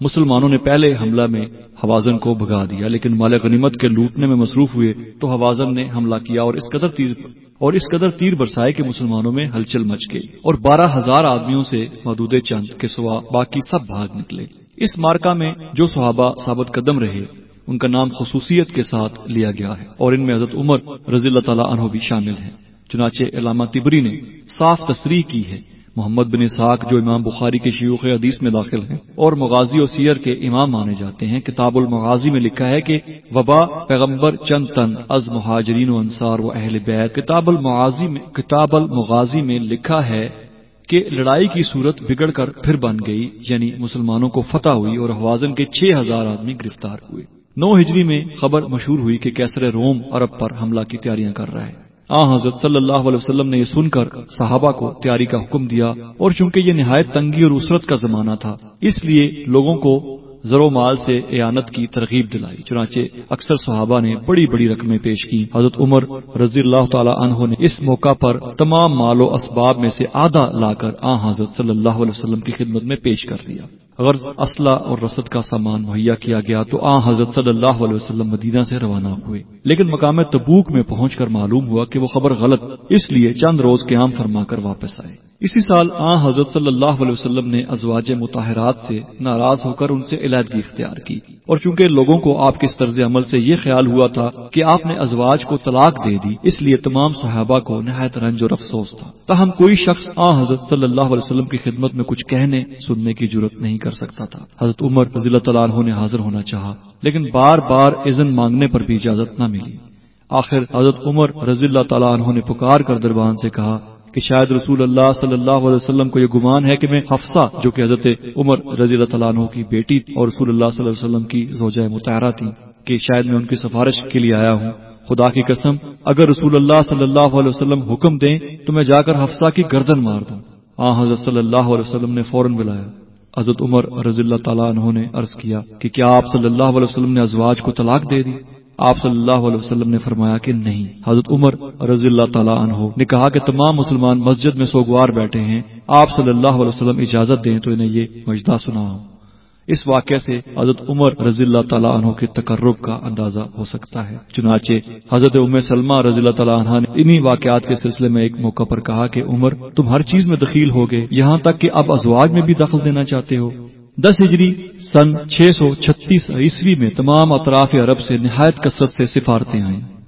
مسلمانوں نے پہلے حملہ میں حوازن کو بھگا دیا، لیکن مال غنیمت کے لوٹنے میں مصروف ہوئے تو حوازن نے حملہ کیا اور اس قدر تیر اور اس قدر تیر برسائے کہ مسلمانوں میں ہلچل مچ گئی اور بارہ ہزار آدمیوں سے مدود چند کے سوا باقی سب بھاگ نکلے۔ اس مارکا میں جو صحابہ ثابت قدم رہے، ان کا نام خصوصیت کے ساتھ لیا گیا ہے اور ان میں حضرت عمر رضی اللہ تعالیٰ عنہ بھی شامل ہیں۔ چنانچہ علامہ تبری نے صاف تصریح کی ہے۔ محمد بن اسحاق جو امام بخاری کے شیوخ حدیث میں داخل ہیں اور مغازی و سیر کے امام مانے جاتے ہیں، کتاب المغازی میں لکھا ہے کہ وبا پیغمبر چند تن از مہاجرین و انصار و اہل بیت، کتاب المغازی میں کتاب المغازی میں لکھا ہے کہ لڑائی کی صورت بگڑ کر پھر بن گئی یعنی مسلمانوں کو فتح ہوئی اور حوازن کے چھ ہزار آدمی گرفتار ہوئے۔ نو ہجری میں خبر مشہور ہوئی کہ کیسر روم عرب پر حملہ کی تیاریاں کر رہا ہے۔ آ، حضرت صلی اللہ علیہ وسلم نے یہ سن کر صحابہ کو تیاری کا حکم دیا اور چونکہ یہ نہایت تنگی اور اسرت کا زمانہ تھا، اس لیے لوگوں کو زر و مال سے اعانت کی ترغیب دلائی، چنانچہ اکثر صحابہ نے بڑی بڑی رقمیں پیش کی حضرت عمر رضی اللہ تعالی عنہ نے اس موقع پر تمام مال و اسباب میں سے آدھا لا کر آ، حضرت صلی اللہ علیہ وسلم کی خدمت میں پیش کر دیا غرض اسلحہ اور رسد کا سامان مہیا کیا گیا تو آ حضرت صلی اللہ علیہ وسلم مدینہ سے روانہ ہوئے۔ لیکن مقام تبوک میں پہنچ کر معلوم ہوا کہ وہ خبر غلط، اس لیے چند روز قیام فرما کر واپس آئے۔ اسی سال آ حضرت صلی اللہ علیہ وسلم نے ازواج متحرات سے ناراض ہو کر ان سے علیحدگی اختیار کی۔ اور چونکہ لوگوں کو آپ کے طرز عمل سے یہ خیال ہوا تھا کہ آپ نے ازواج کو طلاق دے دی، اس لیے تمام صحابہ کو نہایت رنج اور افسوس تھا۔ تاہم کوئی شخص آ حضرت صلی اللہ علیہ وسلم کی خدمت میں کچھ کہنے، سننے کی ضرورت نہیں کر کر سکتا تھا۔ حضرت عمر رضی اللہ تعالیٰ عنہ نے حاضر ہونا چاہا، لیکن بار بار اذن مانگنے پر بھی اجازت نہ ملی۔ آخر حضرت عمر رضی اللہ تعالیٰ عنہ نے پکار کر دربان سے کہا کہ شاید رسول اللہ صلی اللہ علیہ وسلم کو یہ گمان ہے کہ میں حفصہ، جو کہ حضرت عمر رضی اللہ تعالیٰ عنہ کی بیٹی اور رسول اللہ صلی اللہ علیہ وسلم کی زوجہ متحرہ تھی، کہ شاید میں ان کی سفارش کے لیے آیا ہوں۔ خدا کی قسم، اگر رسول اللہ صلی اللہ علیہ وسلم حکم دیں تو میں جا کر حفصہ کی گردن مار دوں۔ آ حضرت صلی اللہ علیہ وسلم نے فوراً بلایا۔ حضرت عمر رضی اللہ تعالیٰ عنہ نے عرض کیا کہ کیا آپ صلی اللہ علیہ وسلم نے ازواج کو طلاق دے دی؟ آپ صلی اللہ علیہ وسلم نے فرمایا کہ نہیں۔ حضرت عمر رضی اللہ تعالیٰ عنہ نے کہا کہ تمام مسلمان مسجد میں سوگوار بیٹھے ہیں، آپ صلی اللہ علیہ وسلم اجازت دیں تو انہیں یہ مجدہ سنا اس واقعے سے حضرت عمر رضی اللہ تعالیٰ عنہ کے تقرب کا اندازہ ہو سکتا ہے۔ چنانچہ حضرت عمر سلمہ رضی اللہ تعالیٰ عنہ نے انہی واقعات کے سلسلے میں ایک موقع پر کہا کہ عمر، تم ہر چیز میں دخیل ہو گئے، یہاں تک کہ اب ازواج میں بھی دخل دینا چاہتے ہو۔ دس ہجری سن چھ سو چھتیس عیسوی میں تمام اطراف عرب سے نہایت کثرت سے سفارتیں آئیں۔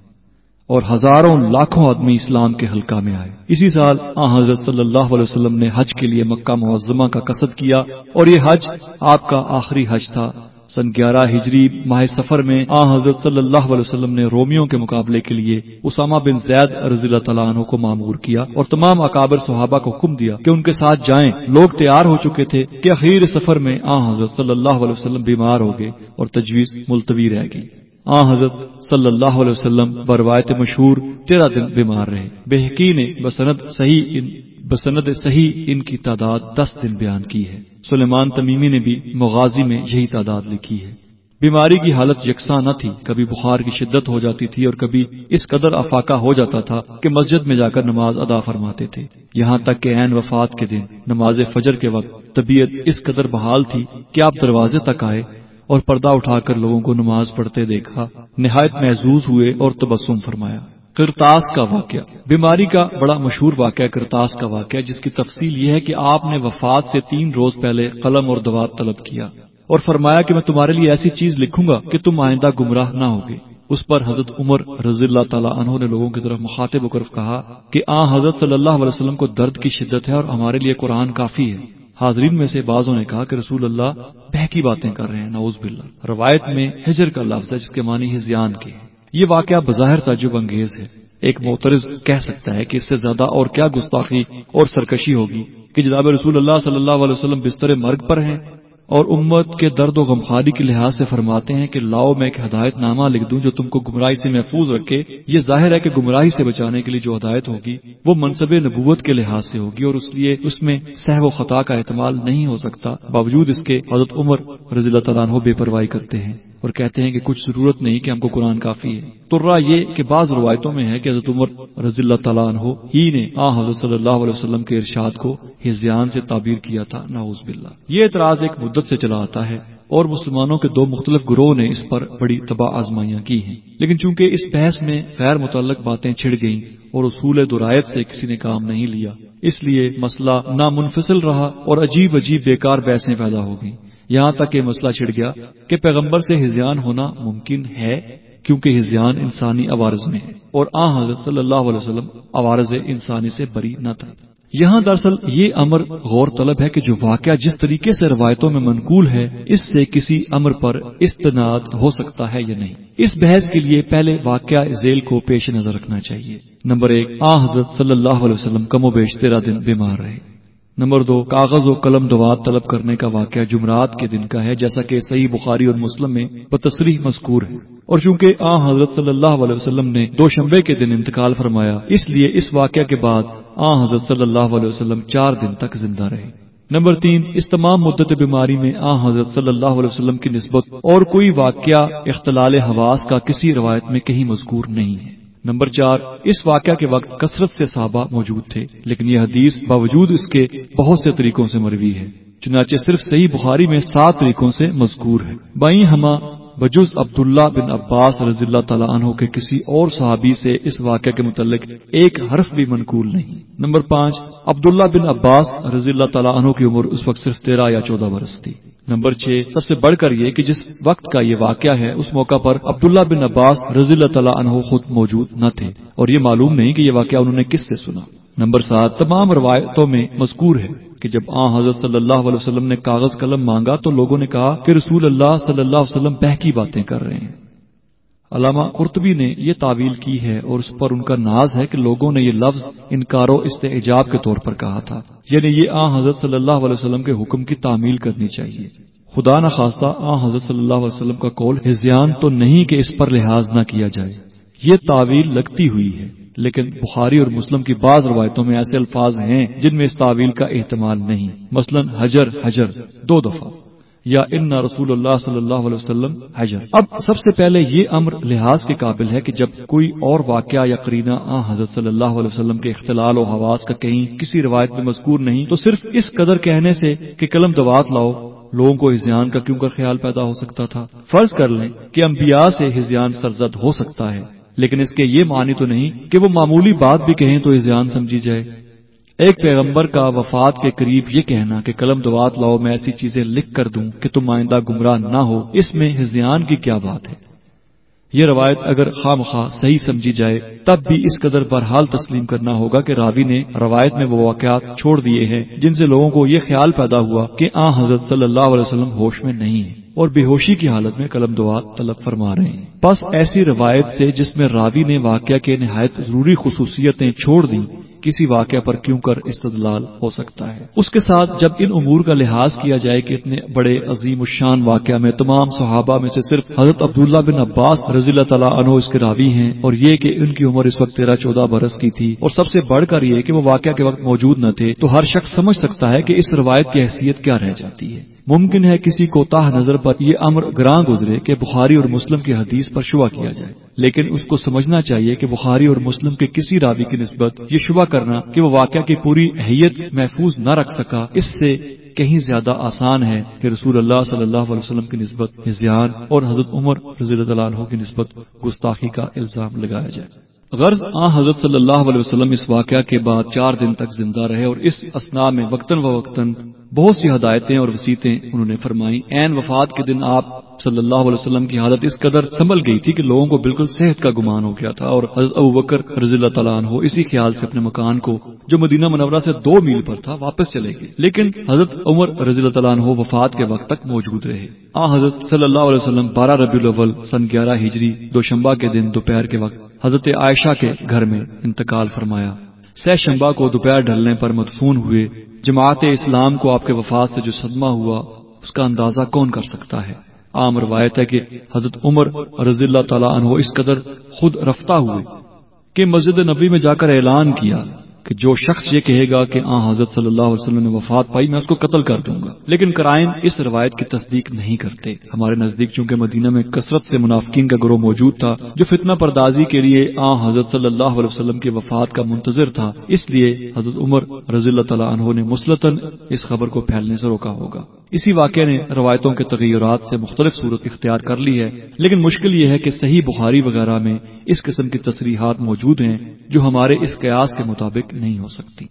اور ہزاروں لاکھوں آدمی اسلام کے حلقہ میں آئے۔ اسی سال آ حضرت صلی اللہ علیہ وسلم نے حج کے لیے مکہ معظمہ کا قصد کیا اور یہ حج آپ کا آخری حج تھا۔ سن گیارہ ہجری ماہ سفر میں آ حضرت صلی اللہ علیہ وسلم نے رومیوں کے مقابلے کے لیے اسامہ بن زید رضی اللہ تعالیٰ عنہ کو معمور کیا اور تمام اکابر صحابہ کو حکم دیا کہ ان کے ساتھ جائیں۔ لوگ تیار ہو چکے تھے کہ اخیر سفر میں آ حضرت صلی اللہ علیہ وسلم بیمار ہو گئے اور تجویز ملتوی رہ گئی۔ آ حضرت صلی اللہ علیہ وسلم بروایت مشہور تیرہ دن بیمار رہے۔ بحقی نے بسند صحیح ان بسند صحیح ان کی تعداد دس دن بیان کی ہے۔ سلیمان تمیمی نے بھی مغازی میں یہی تعداد لکھی ہے۔ بیماری کی حالت یکساں نہ تھی۔ کبھی بخار کی شدت ہو جاتی تھی اور کبھی اس قدر افاقہ ہو جاتا تھا کہ مسجد میں جا کر نماز ادا فرماتے تھے۔ یہاں تک کہ عین وفات کے دن، نماز فجر کے وقت طبیعت اس قدر بحال تھی کہ آپ دروازے تک آئے اور پردہ اٹھا کر لوگوں کو نماز پڑھتے دیکھا، نہایت محظوظ ہوئے اور تبسم فرمایا۔ کرتاس کا واقعہ۔ بیماری کا بڑا مشہور واقعہ کرتاس کا واقعہ، جس کی تفصیل یہ ہے کہ آپ نے وفات سے تین روز پہلے قلم اور دوات طلب کیا اور فرمایا کہ میں تمہارے لیے ایسی چیز لکھوں گا کہ تم آئندہ گمراہ نہ ہوگے۔ اس پر حضرت عمر رضی اللہ تعالیٰ عنہ نے لوگوں کی طرف مخاطب وقرف کہا کہ آ، حضرت صلی اللہ علیہ وسلم کو درد کی شدت ہے اور ہمارے لیے قرآن کافی ہے۔ حاضرین میں سے بعضوں نے کہا کہ رسول اللہ بہکی باتیں کر رہے ہیں، نعوذ باللہ۔ روایت میں ہجر کا لفظ ہے، جس کے معنی ہزیان کے۔ یہ واقعہ بظاہر تعجب انگیز ہے۔ ایک موترز کہہ سکتا ہے کہ اس سے زیادہ اور کیا گستاخی اور سرکشی ہوگی کہ جناب رسول اللہ صلی اللہ علیہ وسلم بستر مرگ پر ہیں۔ اور امت کے درد و غمخاری کے لحاظ سے فرماتے ہیں کہ لاؤ میں ایک ہدایت نامہ لکھ دوں جو تم کو گمراہی سے محفوظ رکھے۔ یہ ظاہر ہے کہ گمراہی سے بچانے کے لیے جو ہدایت ہوگی، وہ منصب نبوت کے لحاظ سے ہوگی اور اس لیے اس میں سہو و خطا کا احتمال نہیں ہو سکتا۔ باوجود اس کے حضرت عمر رضی اللہ تعالیٰ بے پرواہی کرتے ہیں۔ اور کہتے ہیں کہ کچھ ضرورت نہیں کہ ہم کو قرآن کافی ہے۔ تو را یہ کہ بعض روایتوں میں ہے کہ حضرت عمر رضی اللہ تعالیٰ عنہ ہی نے آ حضرت صلی اللہ علیہ وسلم کے ارشاد کو ہزیان سے تعبیر کیا تھا۔ ناؤز باللہ۔ یہ اعتراض ایک مدت سے چلا آتا ہے اور مسلمانوں کے دو مختلف گروہ نے اس پر بڑی تباہ آزمائیاں کی ہیں۔ لیکن چونکہ اس بحث میں غیر متعلق باتیں چھڑ گئیں اور اصول درایت سے کسی نے کام نہیں لیا، اس لیے مسئلہ نامنفصل رہا اور عجیب عجیب بیکار بحثیں پیدا ہو گئیں۔ یہاں تک یہ مسئلہ چھڑ گیا کہ پیغمبر سے ہزیان ہونا ممکن ہے کیونکہ ہزیان انسانی عوارض میں ہے اور آ حضرت صلی اللہ علیہ وسلم عوارض انسانی سے بری نہ تھا۔ یہاں دراصل یہ امر غور طلب ہے کہ جو واقعہ جس طریقے سے روایتوں میں منقول ہے، اس سے کسی امر پر استناد ہو سکتا ہے یا نہیں۔ اس بحث کے لیے پہلے واقعہ ذیل کو پیش نظر رکھنا چاہیے۔ نمبر ایک آ حضرت صلی اللہ علیہ وسلم کم و بیش تیرہ دن بیمار رہے۔ نمبر دو، کاغذ و قلم دوات طلب کرنے کا واقعہ جمعرات کے دن کا ہے، جیسا کہ صحیح بخاری اور مسلم میں بتصریح مذکور ہے۔ اور چونکہ آ حضرت صلی اللہ علیہ وسلم نے دو شمبے کے دن انتقال فرمایا، اس لیے اس واقعہ کے بعد آ حضرت صلی اللہ علیہ وسلم چار دن تک زندہ رہے۔ نمبر تین، اس تمام مدت بیماری میں آ حضرت صلی اللہ علیہ وسلم کی نسبت اور کوئی واقعہ اختلال حواس کا کسی روایت میں کہیں مذکور نہیں ہے۔ نمبر چار، اس واقعہ کے وقت کثرت سے صحابہ موجود تھے، لیکن یہ حدیث باوجود اس کے بہت سے طریقوں سے مروی ہے۔ چنانچہ صرف صحیح بخاری میں سات طریقوں سے مذکور ہے۔ بائیں ہما، بجز عبداللہ بن عباس رضی اللہ تعالیٰ عنہ کے کسی اور صحابی سے اس واقعہ کے متعلق ایک حرف بھی منقول نہیں۔ نمبر پانچ، عبداللہ بن عباس رضی اللہ تعالیٰ عنہ کی عمر اس وقت صرف تیرہ یا چودہ برس تھی۔ نمبر چھ، سب سے بڑھ کر یہ کہ جس وقت کا یہ واقعہ ہے، اس موقع پر عبداللہ بن عباس رضی اللہ تعالیٰ عنہ خود موجود نہ تھے اور یہ معلوم نہیں کہ یہ واقعہ انہوں نے کس سے سنا۔ نمبر سات، تمام روایتوں میں مذکور ہے کہ جب آ حضرت صلی اللہ علیہ وسلم نے کاغذ قلم مانگا تو لوگوں نے کہا کہ رسول اللہ صلی اللہ علیہ وسلم بہ کی باتیں کر رہے ہیں۔ علامہ قرطبی نے یہ تعویل کی ہے اور اس پر ان کا ناز ہے کہ لوگوں نے یہ لفظ انکار و استحجاب کے طور پر کہا تھا۔ یعنی یہ آ حضرت صلی اللہ علیہ وسلم کے حکم کی تعمیل کرنی چاہیے۔ خدا نخواستہ آ حضرت صلی اللہ علیہ وسلم کا قول ہزیان تو نہیں کہ اس پر لحاظ نہ کیا جائے۔ یہ تعویل لگتی ہوئی ہے۔ لیکن بخاری اور مسلم کی بعض روایتوں میں ایسے الفاظ ہیں جن میں اس تعویل کا احتمال نہیں۔ مثلا حجر حجر، دو دفعہ۔ یا ان رسول اللہ صلی اللہ علیہ وسلم حجر۔ اب سب سے پہلے یہ امر لحاظ کے قابل ہے کہ جب کوئی اور واقعہ یا کرینہ آ حضرت صلی اللہ علیہ وسلم کے اختلال و حواس کا کہیں کسی روایت میں مذکور نہیں، تو صرف اس قدر کہنے سے کہ قلم دوات لاؤ، لوگوں کو ہزیان کا کیوں کر خیال پیدا ہو سکتا تھا؟ فرض کر لیں کہ انبیاء سے ہزیان سرزد ہو سکتا ہے، لیکن اس کے یہ معنی تو نہیں کہ وہ معمولی بات بھی کہیں تو ہزیان سمجھی جائے۔ ایک پیغمبر کا وفات کے قریب یہ کہنا کہ قلم دوات لاؤ، میں ایسی چیزیں لکھ کر دوں کہ تم آئندہ گمراہ نہ ہو۔ اس میں ہزیان کی کیا بات ہے؟ یہ روایت اگر خام خواہ صحیح سمجھی جائے، تب بھی اس قدر برحال تسلیم کرنا ہوگا کہ راوی نے روایت میں وہ واقعات چھوڑ دیے ہیں جن سے لوگوں کو یہ خیال پیدا ہوا کہ آ، حضرت صلی اللہ علیہ وسلم ہوش میں نہیں ہے اور بے ہوشی کی حالت میں قلم دعا طلب فرما رہے ہیں۔ بس ایسی روایت سے جس میں راوی نے واقعہ کے نہایت ضروری خصوصیتیں چھوڑ دیں کسی واقعہ پر کیوں کر استدلال ہو سکتا ہے؟ اس کے ساتھ جب ان امور کا لحاظ کیا جائے کہ اتنے بڑے عظیم الشان واقعہ میں تمام صحابہ میں سے صرف حضرت عبداللہ بن عباس رضی اللہ تعالیٰ عنہ اس کے راوی ہیں اور یہ کہ ان کی عمر اس وقت تیرہ چودہ برس کی تھی اور سب سے بڑھ کر یہ کہ وہ واقعہ کے وقت موجود نہ تھے، تو ہر شخص سمجھ سکتا ہے کہ اس روایت کی حیثیت کیا رہ جاتی ہے۔ ممکن ہے کسی کو تاہ نظر پر یہ امر گراں گزرے کہ بخاری اور مسلم کی حدیث پر شبہ کیا جائے۔ لیکن اس کو سمجھنا چاہیے کہ بخاری اور مسلم کے کسی راوی کی نسبت یہ شبہ کرنا کہ وہ واقعہ کی پوری اہیت محفوظ نہ رکھ سکا، اس سے کہیں زیادہ آسان ہے کہ رسول اللہ صلی اللہ علیہ وسلم کی نسبت ہزیان اور حضرت عمر رضی اللہ عنہ کی نسبت گستاخی کا الزام لگایا جائے۔ غرض آ حضرت صلی اللہ علیہ وسلم اس واقعہ کے بعد چار دن تک زندہ رہے اور اس اسنا میں وقتاً و وقتاً بہت سی ہدایتیں اور وسیطیں انہوں نے فرمائی این وفات کے دن آپ صلی اللہ علیہ وسلم کی حالت اس قدر سنبھل گئی تھی کہ لوگوں کو بالکل صحت کا گمان ہو گیا تھا اور حضرت ابو بکر رضی اللہ تعالیٰ عنہ اسی خیال سے اپنے مکان کو جو مدینہ منورہ سے دو میل پر تھا واپس چلے گئے۔ لیکن حضرت عمر رضی اللہ تعالیٰ عنہ وفات کے وقت تک موجود رہے۔ آ حضرت صلی اللہ علیہ وسلم بارہ ربی الاول سن گیارہ ہجری دو شمبا کے دن دوپہر کے وقت حضرت عائشہ کے گھر میں انتقال فرمایا۔ سہ شمبا کو دوپہر ڈھلنے پر مدفون ہوئے۔ جماعت اسلام کو آپ کے وفات سے جو صدمہ ہوا، اس کا اندازہ کون کر سکتا ہے؟ عام روایت ہے کہ حضرت عمر رضی اللہ تعالیٰ عنہ اس قدر خود رفتہ ہوئے کہ مسجد نبی میں جا کر اعلان کیا کہ جو شخص یہ کہے گا کہ آ حضرت صلی اللہ علیہ وسلم نے وفات پائی، میں اس کو قتل کر دوں گا۔ لیکن کرائم اس روایت کی تصدیق نہیں کرتے۔ ہمارے نزدیک چونکہ مدینہ میں کثرت سے منافقین کا گروہ موجود تھا، جو فتنہ پردازی کے لیے آ حضرت صلی اللہ علیہ وسلم کی وفات کا منتظر تھا، اس لیے حضرت عمر رضی اللہ تعالیٰ عنہ نے مسلطن اس خبر کو پھیلنے سے روکا ہوگا۔ اسی واقعے نے روایتوں کے تغیرات سے مختلف صورت اختیار کر لی ہے۔ لیکن مشکل یہ ہے کہ صحیح بخاری وغیرہ میں اس قسم کی تصریحات موجود ہیں جو ہمارے اس قیاس کے مطابق نہیں ہو سکتی۔